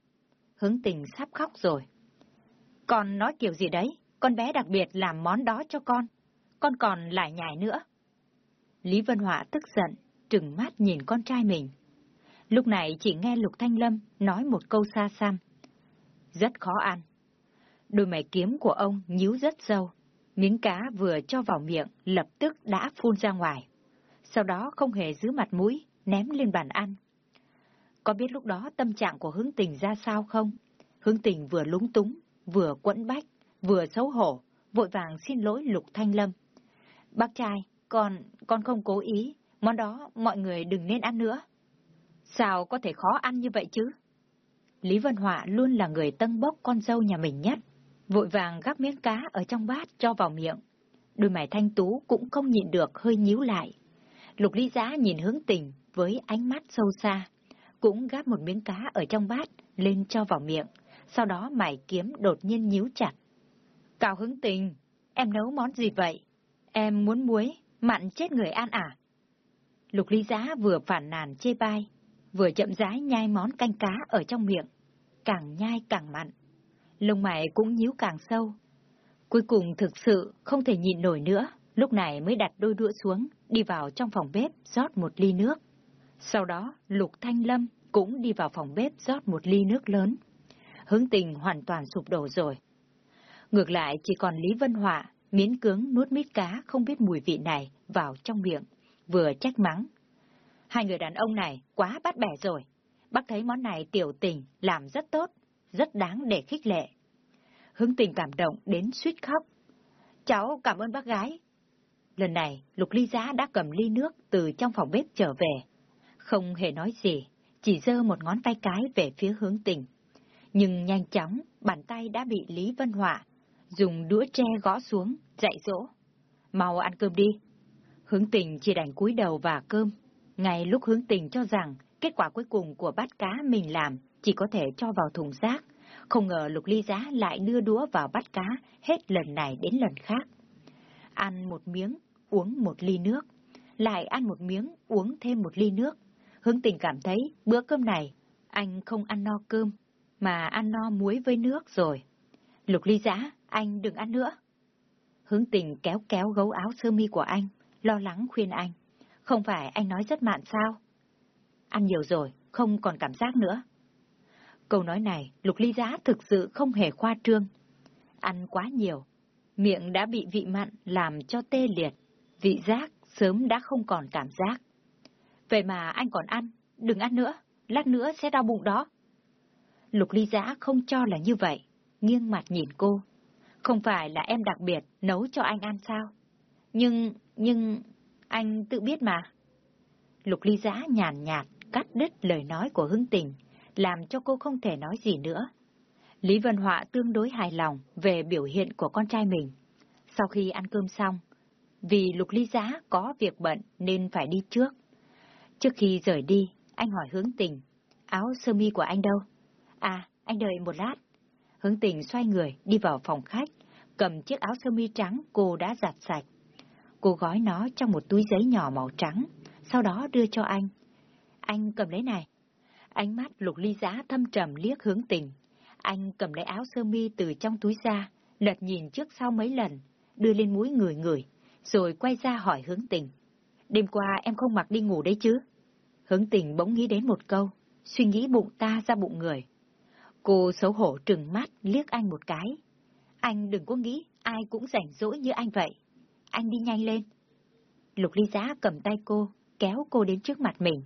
Hướng tình sắp khóc rồi. Con nói kiểu gì đấy? Con bé đặc biệt làm món đó cho con. Con còn lại nhảy nữa. Lý Vân Họa tức giận, trừng mắt nhìn con trai mình. Lúc này chỉ nghe Lục Thanh Lâm nói một câu xa xăm. Rất khó ăn. Đôi mày kiếm của ông nhíu rất sâu. Miếng cá vừa cho vào miệng lập tức đã phun ra ngoài. Sau đó không hề giữ mặt mũi, ném lên bàn ăn. Có biết lúc đó tâm trạng của hướng tình ra sao không? Hướng tình vừa lúng túng, vừa quẫn bách, vừa xấu hổ, vội vàng xin lỗi Lục Thanh Lâm. Bác trai, con, con không cố ý, món đó mọi người đừng nên ăn nữa. Sao có thể khó ăn như vậy chứ? Lý Vân Họa luôn là người tân bốc con dâu nhà mình nhất, vội vàng gắp miếng cá ở trong bát cho vào miệng. Đôi mày thanh tú cũng không nhịn được hơi nhíu lại. Lục Lý Giá nhìn hướng tình với ánh mắt sâu xa, cũng gắp một miếng cá ở trong bát lên cho vào miệng, sau đó mày kiếm đột nhiên nhíu chặt. Cao hứng tình, em nấu món gì vậy? Em muốn muối, mặn chết người ăn à? Lục ly giá vừa phản nàn chê bai, vừa chậm rãi nhai món canh cá ở trong miệng. Càng nhai càng mặn. Lông mày cũng nhíu càng sâu. Cuối cùng thực sự không thể nhịn nổi nữa, lúc này mới đặt đôi đũa xuống, đi vào trong phòng bếp rót một ly nước. Sau đó, Lục Thanh Lâm cũng đi vào phòng bếp rót một ly nước lớn. Hướng tình hoàn toàn sụp đổ rồi. Ngược lại chỉ còn Lý Vân Họa, miến cứng nuốt mít cá không biết mùi vị này vào trong miệng, vừa trách mắng. Hai người đàn ông này quá bắt bẻ rồi. Bác thấy món này tiểu tình làm rất tốt, rất đáng để khích lệ. Hướng tình cảm động đến suýt khóc. Cháu cảm ơn bác gái. Lần này, Lục Ly Giá đã cầm ly nước từ trong phòng bếp trở về. Không hề nói gì, chỉ giơ một ngón tay cái về phía hướng tình. Nhưng nhanh chóng, bàn tay đã bị Lý Vân Họa dùng đũa tre gõ xuống, dạy dỗ. Mau ăn cơm đi. Hướng tình chỉ đành cúi đầu và cơm. Ngay lúc hướng tình cho rằng kết quả cuối cùng của bát cá mình làm chỉ có thể cho vào thùng rác, không ngờ lục ly giá lại đưa đũa vào bát cá hết lần này đến lần khác. Ăn một miếng, uống một ly nước, lại ăn một miếng, uống thêm một ly nước. Hướng tình cảm thấy bữa cơm này, anh không ăn no cơm, mà ăn no muối với nước rồi. Lục ly giã, anh đừng ăn nữa. Hướng tình kéo kéo gấu áo sơ mi của anh, lo lắng khuyên anh. Không phải anh nói rất mạn sao? Ăn nhiều rồi, không còn cảm giác nữa. Câu nói này, lục ly giã thực sự không hề khoa trương. Ăn quá nhiều, miệng đã bị vị mặn làm cho tê liệt, vị giác sớm đã không còn cảm giác. Vậy mà anh còn ăn, đừng ăn nữa, lát nữa sẽ đau bụng đó. Lục ly giã không cho là như vậy nghiêng mặt nhìn cô. Không phải là em đặc biệt nấu cho anh ăn sao? Nhưng, nhưng, anh tự biết mà. Lục ly giã nhàn nhạt, cắt đứt lời nói của hưng tình, làm cho cô không thể nói gì nữa. Lý Vân Họa tương đối hài lòng về biểu hiện của con trai mình. Sau khi ăn cơm xong, vì Lục Ly Giá có việc bận nên phải đi trước. Trước khi rời đi, anh hỏi hướng tình, áo sơ mi của anh đâu? À, anh đợi một lát. Hướng tình xoay người đi vào phòng khách, cầm chiếc áo sơ mi trắng cô đã giặt sạch. Cô gói nó trong một túi giấy nhỏ màu trắng, sau đó đưa cho anh. Anh cầm lấy này. Ánh mắt lục ly giá thâm trầm liếc hướng tình. Anh cầm lấy áo sơ mi từ trong túi ra, lật nhìn trước sau mấy lần, đưa lên mũi người người, rồi quay ra hỏi hướng tình. Đêm qua em không mặc đi ngủ đấy chứ? Hướng tình bỗng nghĩ đến một câu, suy nghĩ bụng ta ra bụng người. Cô xấu hổ trừng mắt liếc anh một cái. Anh đừng có nghĩ ai cũng rảnh rỗi như anh vậy. Anh đi nhanh lên. Lục ly giá cầm tay cô, kéo cô đến trước mặt mình.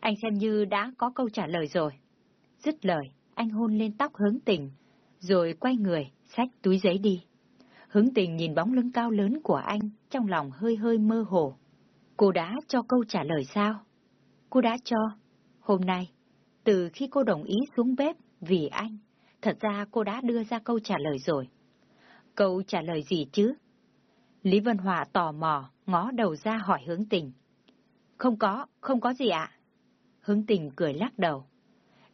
Anh xem như đã có câu trả lời rồi. Dứt lời, anh hôn lên tóc hướng tình, rồi quay người, xách túi giấy đi. Hướng tình nhìn bóng lưng cao lớn của anh, trong lòng hơi hơi mơ hồ. Cô đã cho câu trả lời sao? Cô đã cho. Hôm nay, từ khi cô đồng ý xuống bếp vì anh, thật ra cô đã đưa ra câu trả lời rồi. Câu trả lời gì chứ? Lý Vân Hòa tò mò, ngó đầu ra hỏi hướng tình. Không có, không có gì ạ. Hướng tình cười lắc đầu.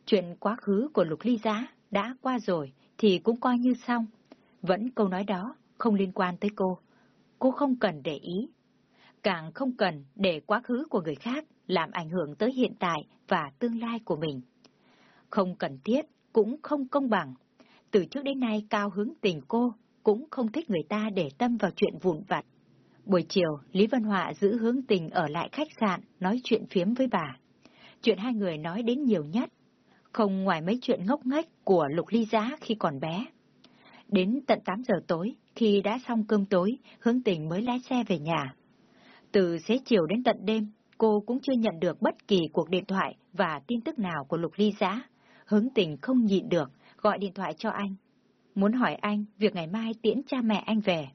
Chuyện quá khứ của Lục Ly Giá đã qua rồi thì cũng coi như xong. Vẫn câu nói đó, không liên quan tới cô. Cô không cần để ý. Càng không cần để quá khứ của người khác làm ảnh hưởng tới hiện tại và tương lai của mình. Không cần thiết, cũng không công bằng. Từ trước đến nay cao hứng tình cô cũng không thích người ta để tâm vào chuyện vụn vặt. Buổi chiều, Lý Văn Họa giữ hướng tình ở lại khách sạn nói chuyện phiếm với bà. Chuyện hai người nói đến nhiều nhất, không ngoài mấy chuyện ngốc nghếch của Lục Ly Giá khi còn bé. Đến tận 8 giờ tối, khi đã xong cơm tối, hướng tình mới lái xe về nhà. Từ xế chiều đến tận đêm, cô cũng chưa nhận được bất kỳ cuộc điện thoại và tin tức nào của Lục Ly Giá. Hướng tình không nhịn được, gọi điện thoại cho anh. Muốn hỏi anh việc ngày mai tiễn cha mẹ anh về.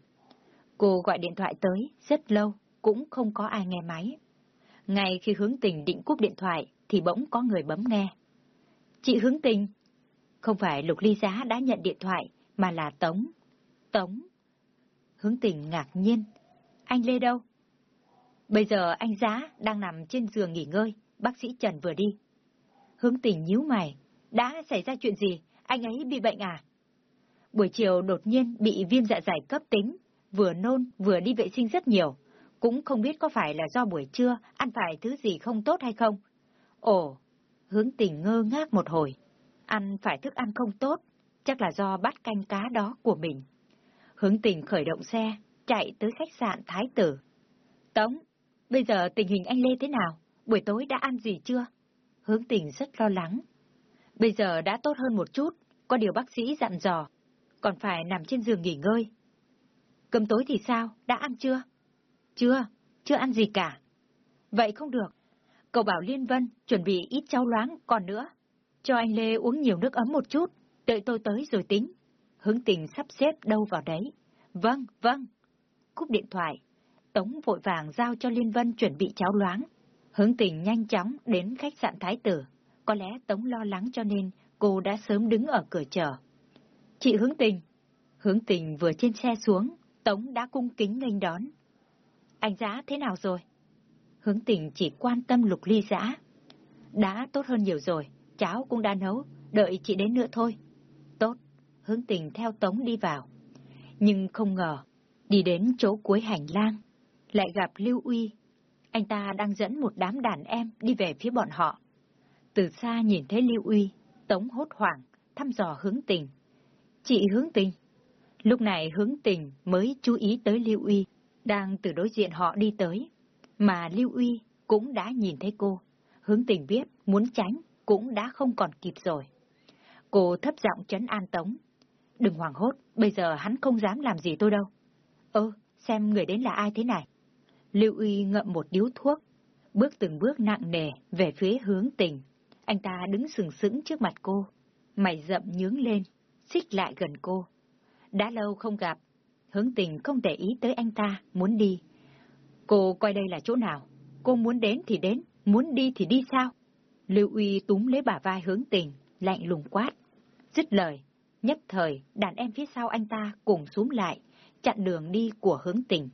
Cô gọi điện thoại tới, rất lâu, cũng không có ai nghe máy. Ngay khi hướng tình định cúp điện thoại, thì bỗng có người bấm nghe. Chị hướng tình. Không phải Lục Ly Giá đã nhận điện thoại, mà là Tống. Tống. Hướng tình ngạc nhiên. Anh Lê đâu? Bây giờ anh Giá đang nằm trên giường nghỉ ngơi, bác sĩ Trần vừa đi. Hướng tình nhíu mày. Đã xảy ra chuyện gì? Anh ấy bị bệnh à? Buổi chiều đột nhiên bị viêm dạ dày cấp tính, vừa nôn vừa đi vệ sinh rất nhiều. Cũng không biết có phải là do buổi trưa ăn phải thứ gì không tốt hay không. Ồ, hướng tình ngơ ngác một hồi. Ăn phải thức ăn không tốt, chắc là do bát canh cá đó của mình. Hướng tình khởi động xe, chạy tới khách sạn Thái Tử. Tống, bây giờ tình hình anh Lê thế nào? Buổi tối đã ăn gì chưa? Hướng tình rất lo lắng. Bây giờ đã tốt hơn một chút, có điều bác sĩ dặn dò, còn phải nằm trên giường nghỉ ngơi. Cơm tối thì sao, đã ăn chưa? Chưa, chưa ăn gì cả. Vậy không được. Cậu bảo Liên Vân chuẩn bị ít cháo loáng còn nữa. Cho anh Lê uống nhiều nước ấm một chút, đợi tôi tới rồi tính. Hướng tình sắp xếp đâu vào đấy. Vâng, vâng. Cúp điện thoại. Tống vội vàng giao cho Liên Vân chuẩn bị cháo loáng. Hướng tình nhanh chóng đến khách sạn Thái Tử. Có lẽ Tống lo lắng cho nên cô đã sớm đứng ở cửa chờ. Chị hướng tình. Hướng tình vừa trên xe xuống, Tống đã cung kính nghênh đón. Anh giá thế nào rồi? Hướng tình chỉ quan tâm lục ly giã. Đã tốt hơn nhiều rồi, cháo cũng đã nấu, đợi chị đến nữa thôi. Tốt, hướng tình theo Tống đi vào. Nhưng không ngờ, đi đến chỗ cuối hành lang, lại gặp Lưu Uy. Anh ta đang dẫn một đám đàn em đi về phía bọn họ. Từ xa nhìn thấy Lưu Uy, Tống hốt hoảng, thăm dò hướng tình. Chị hướng tình. Lúc này hướng tình mới chú ý tới Lưu Uy, đang từ đối diện họ đi tới. Mà Lưu Uy cũng đã nhìn thấy cô. Hướng tình biết muốn tránh cũng đã không còn kịp rồi. Cô thấp giọng chấn an Tống. Đừng hoảng hốt, bây giờ hắn không dám làm gì tôi đâu. Ơ, xem người đến là ai thế này? Lưu Uy ngậm một điếu thuốc, bước từng bước nặng nề về phía hướng tình. Anh ta đứng sừng sững trước mặt cô, mày rậm nhướng lên, xích lại gần cô. Đã lâu không gặp, hướng tình không để ý tới anh ta, muốn đi. Cô coi đây là chỗ nào? Cô muốn đến thì đến, muốn đi thì đi sao? Lưu Uy túm lấy bả vai hướng tình, lạnh lùng quát. Dứt lời, nhất thời đàn em phía sau anh ta cùng xuống lại, chặn đường đi của hướng tình.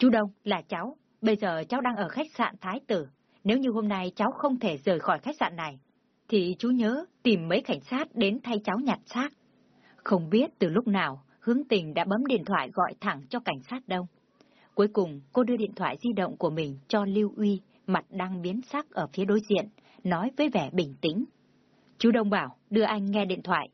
Chú Đông, là cháu, bây giờ cháu đang ở khách sạn Thái Tử. Nếu như hôm nay cháu không thể rời khỏi khách sạn này, thì chú nhớ tìm mấy cảnh sát đến thay cháu nhặt xác. Không biết từ lúc nào, hướng tình đã bấm điện thoại gọi thẳng cho cảnh sát đông. Cuối cùng, cô đưa điện thoại di động của mình cho Lưu Uy, mặt đang biến sắc ở phía đối diện, nói với vẻ bình tĩnh. Chú Đông bảo, đưa anh nghe điện thoại,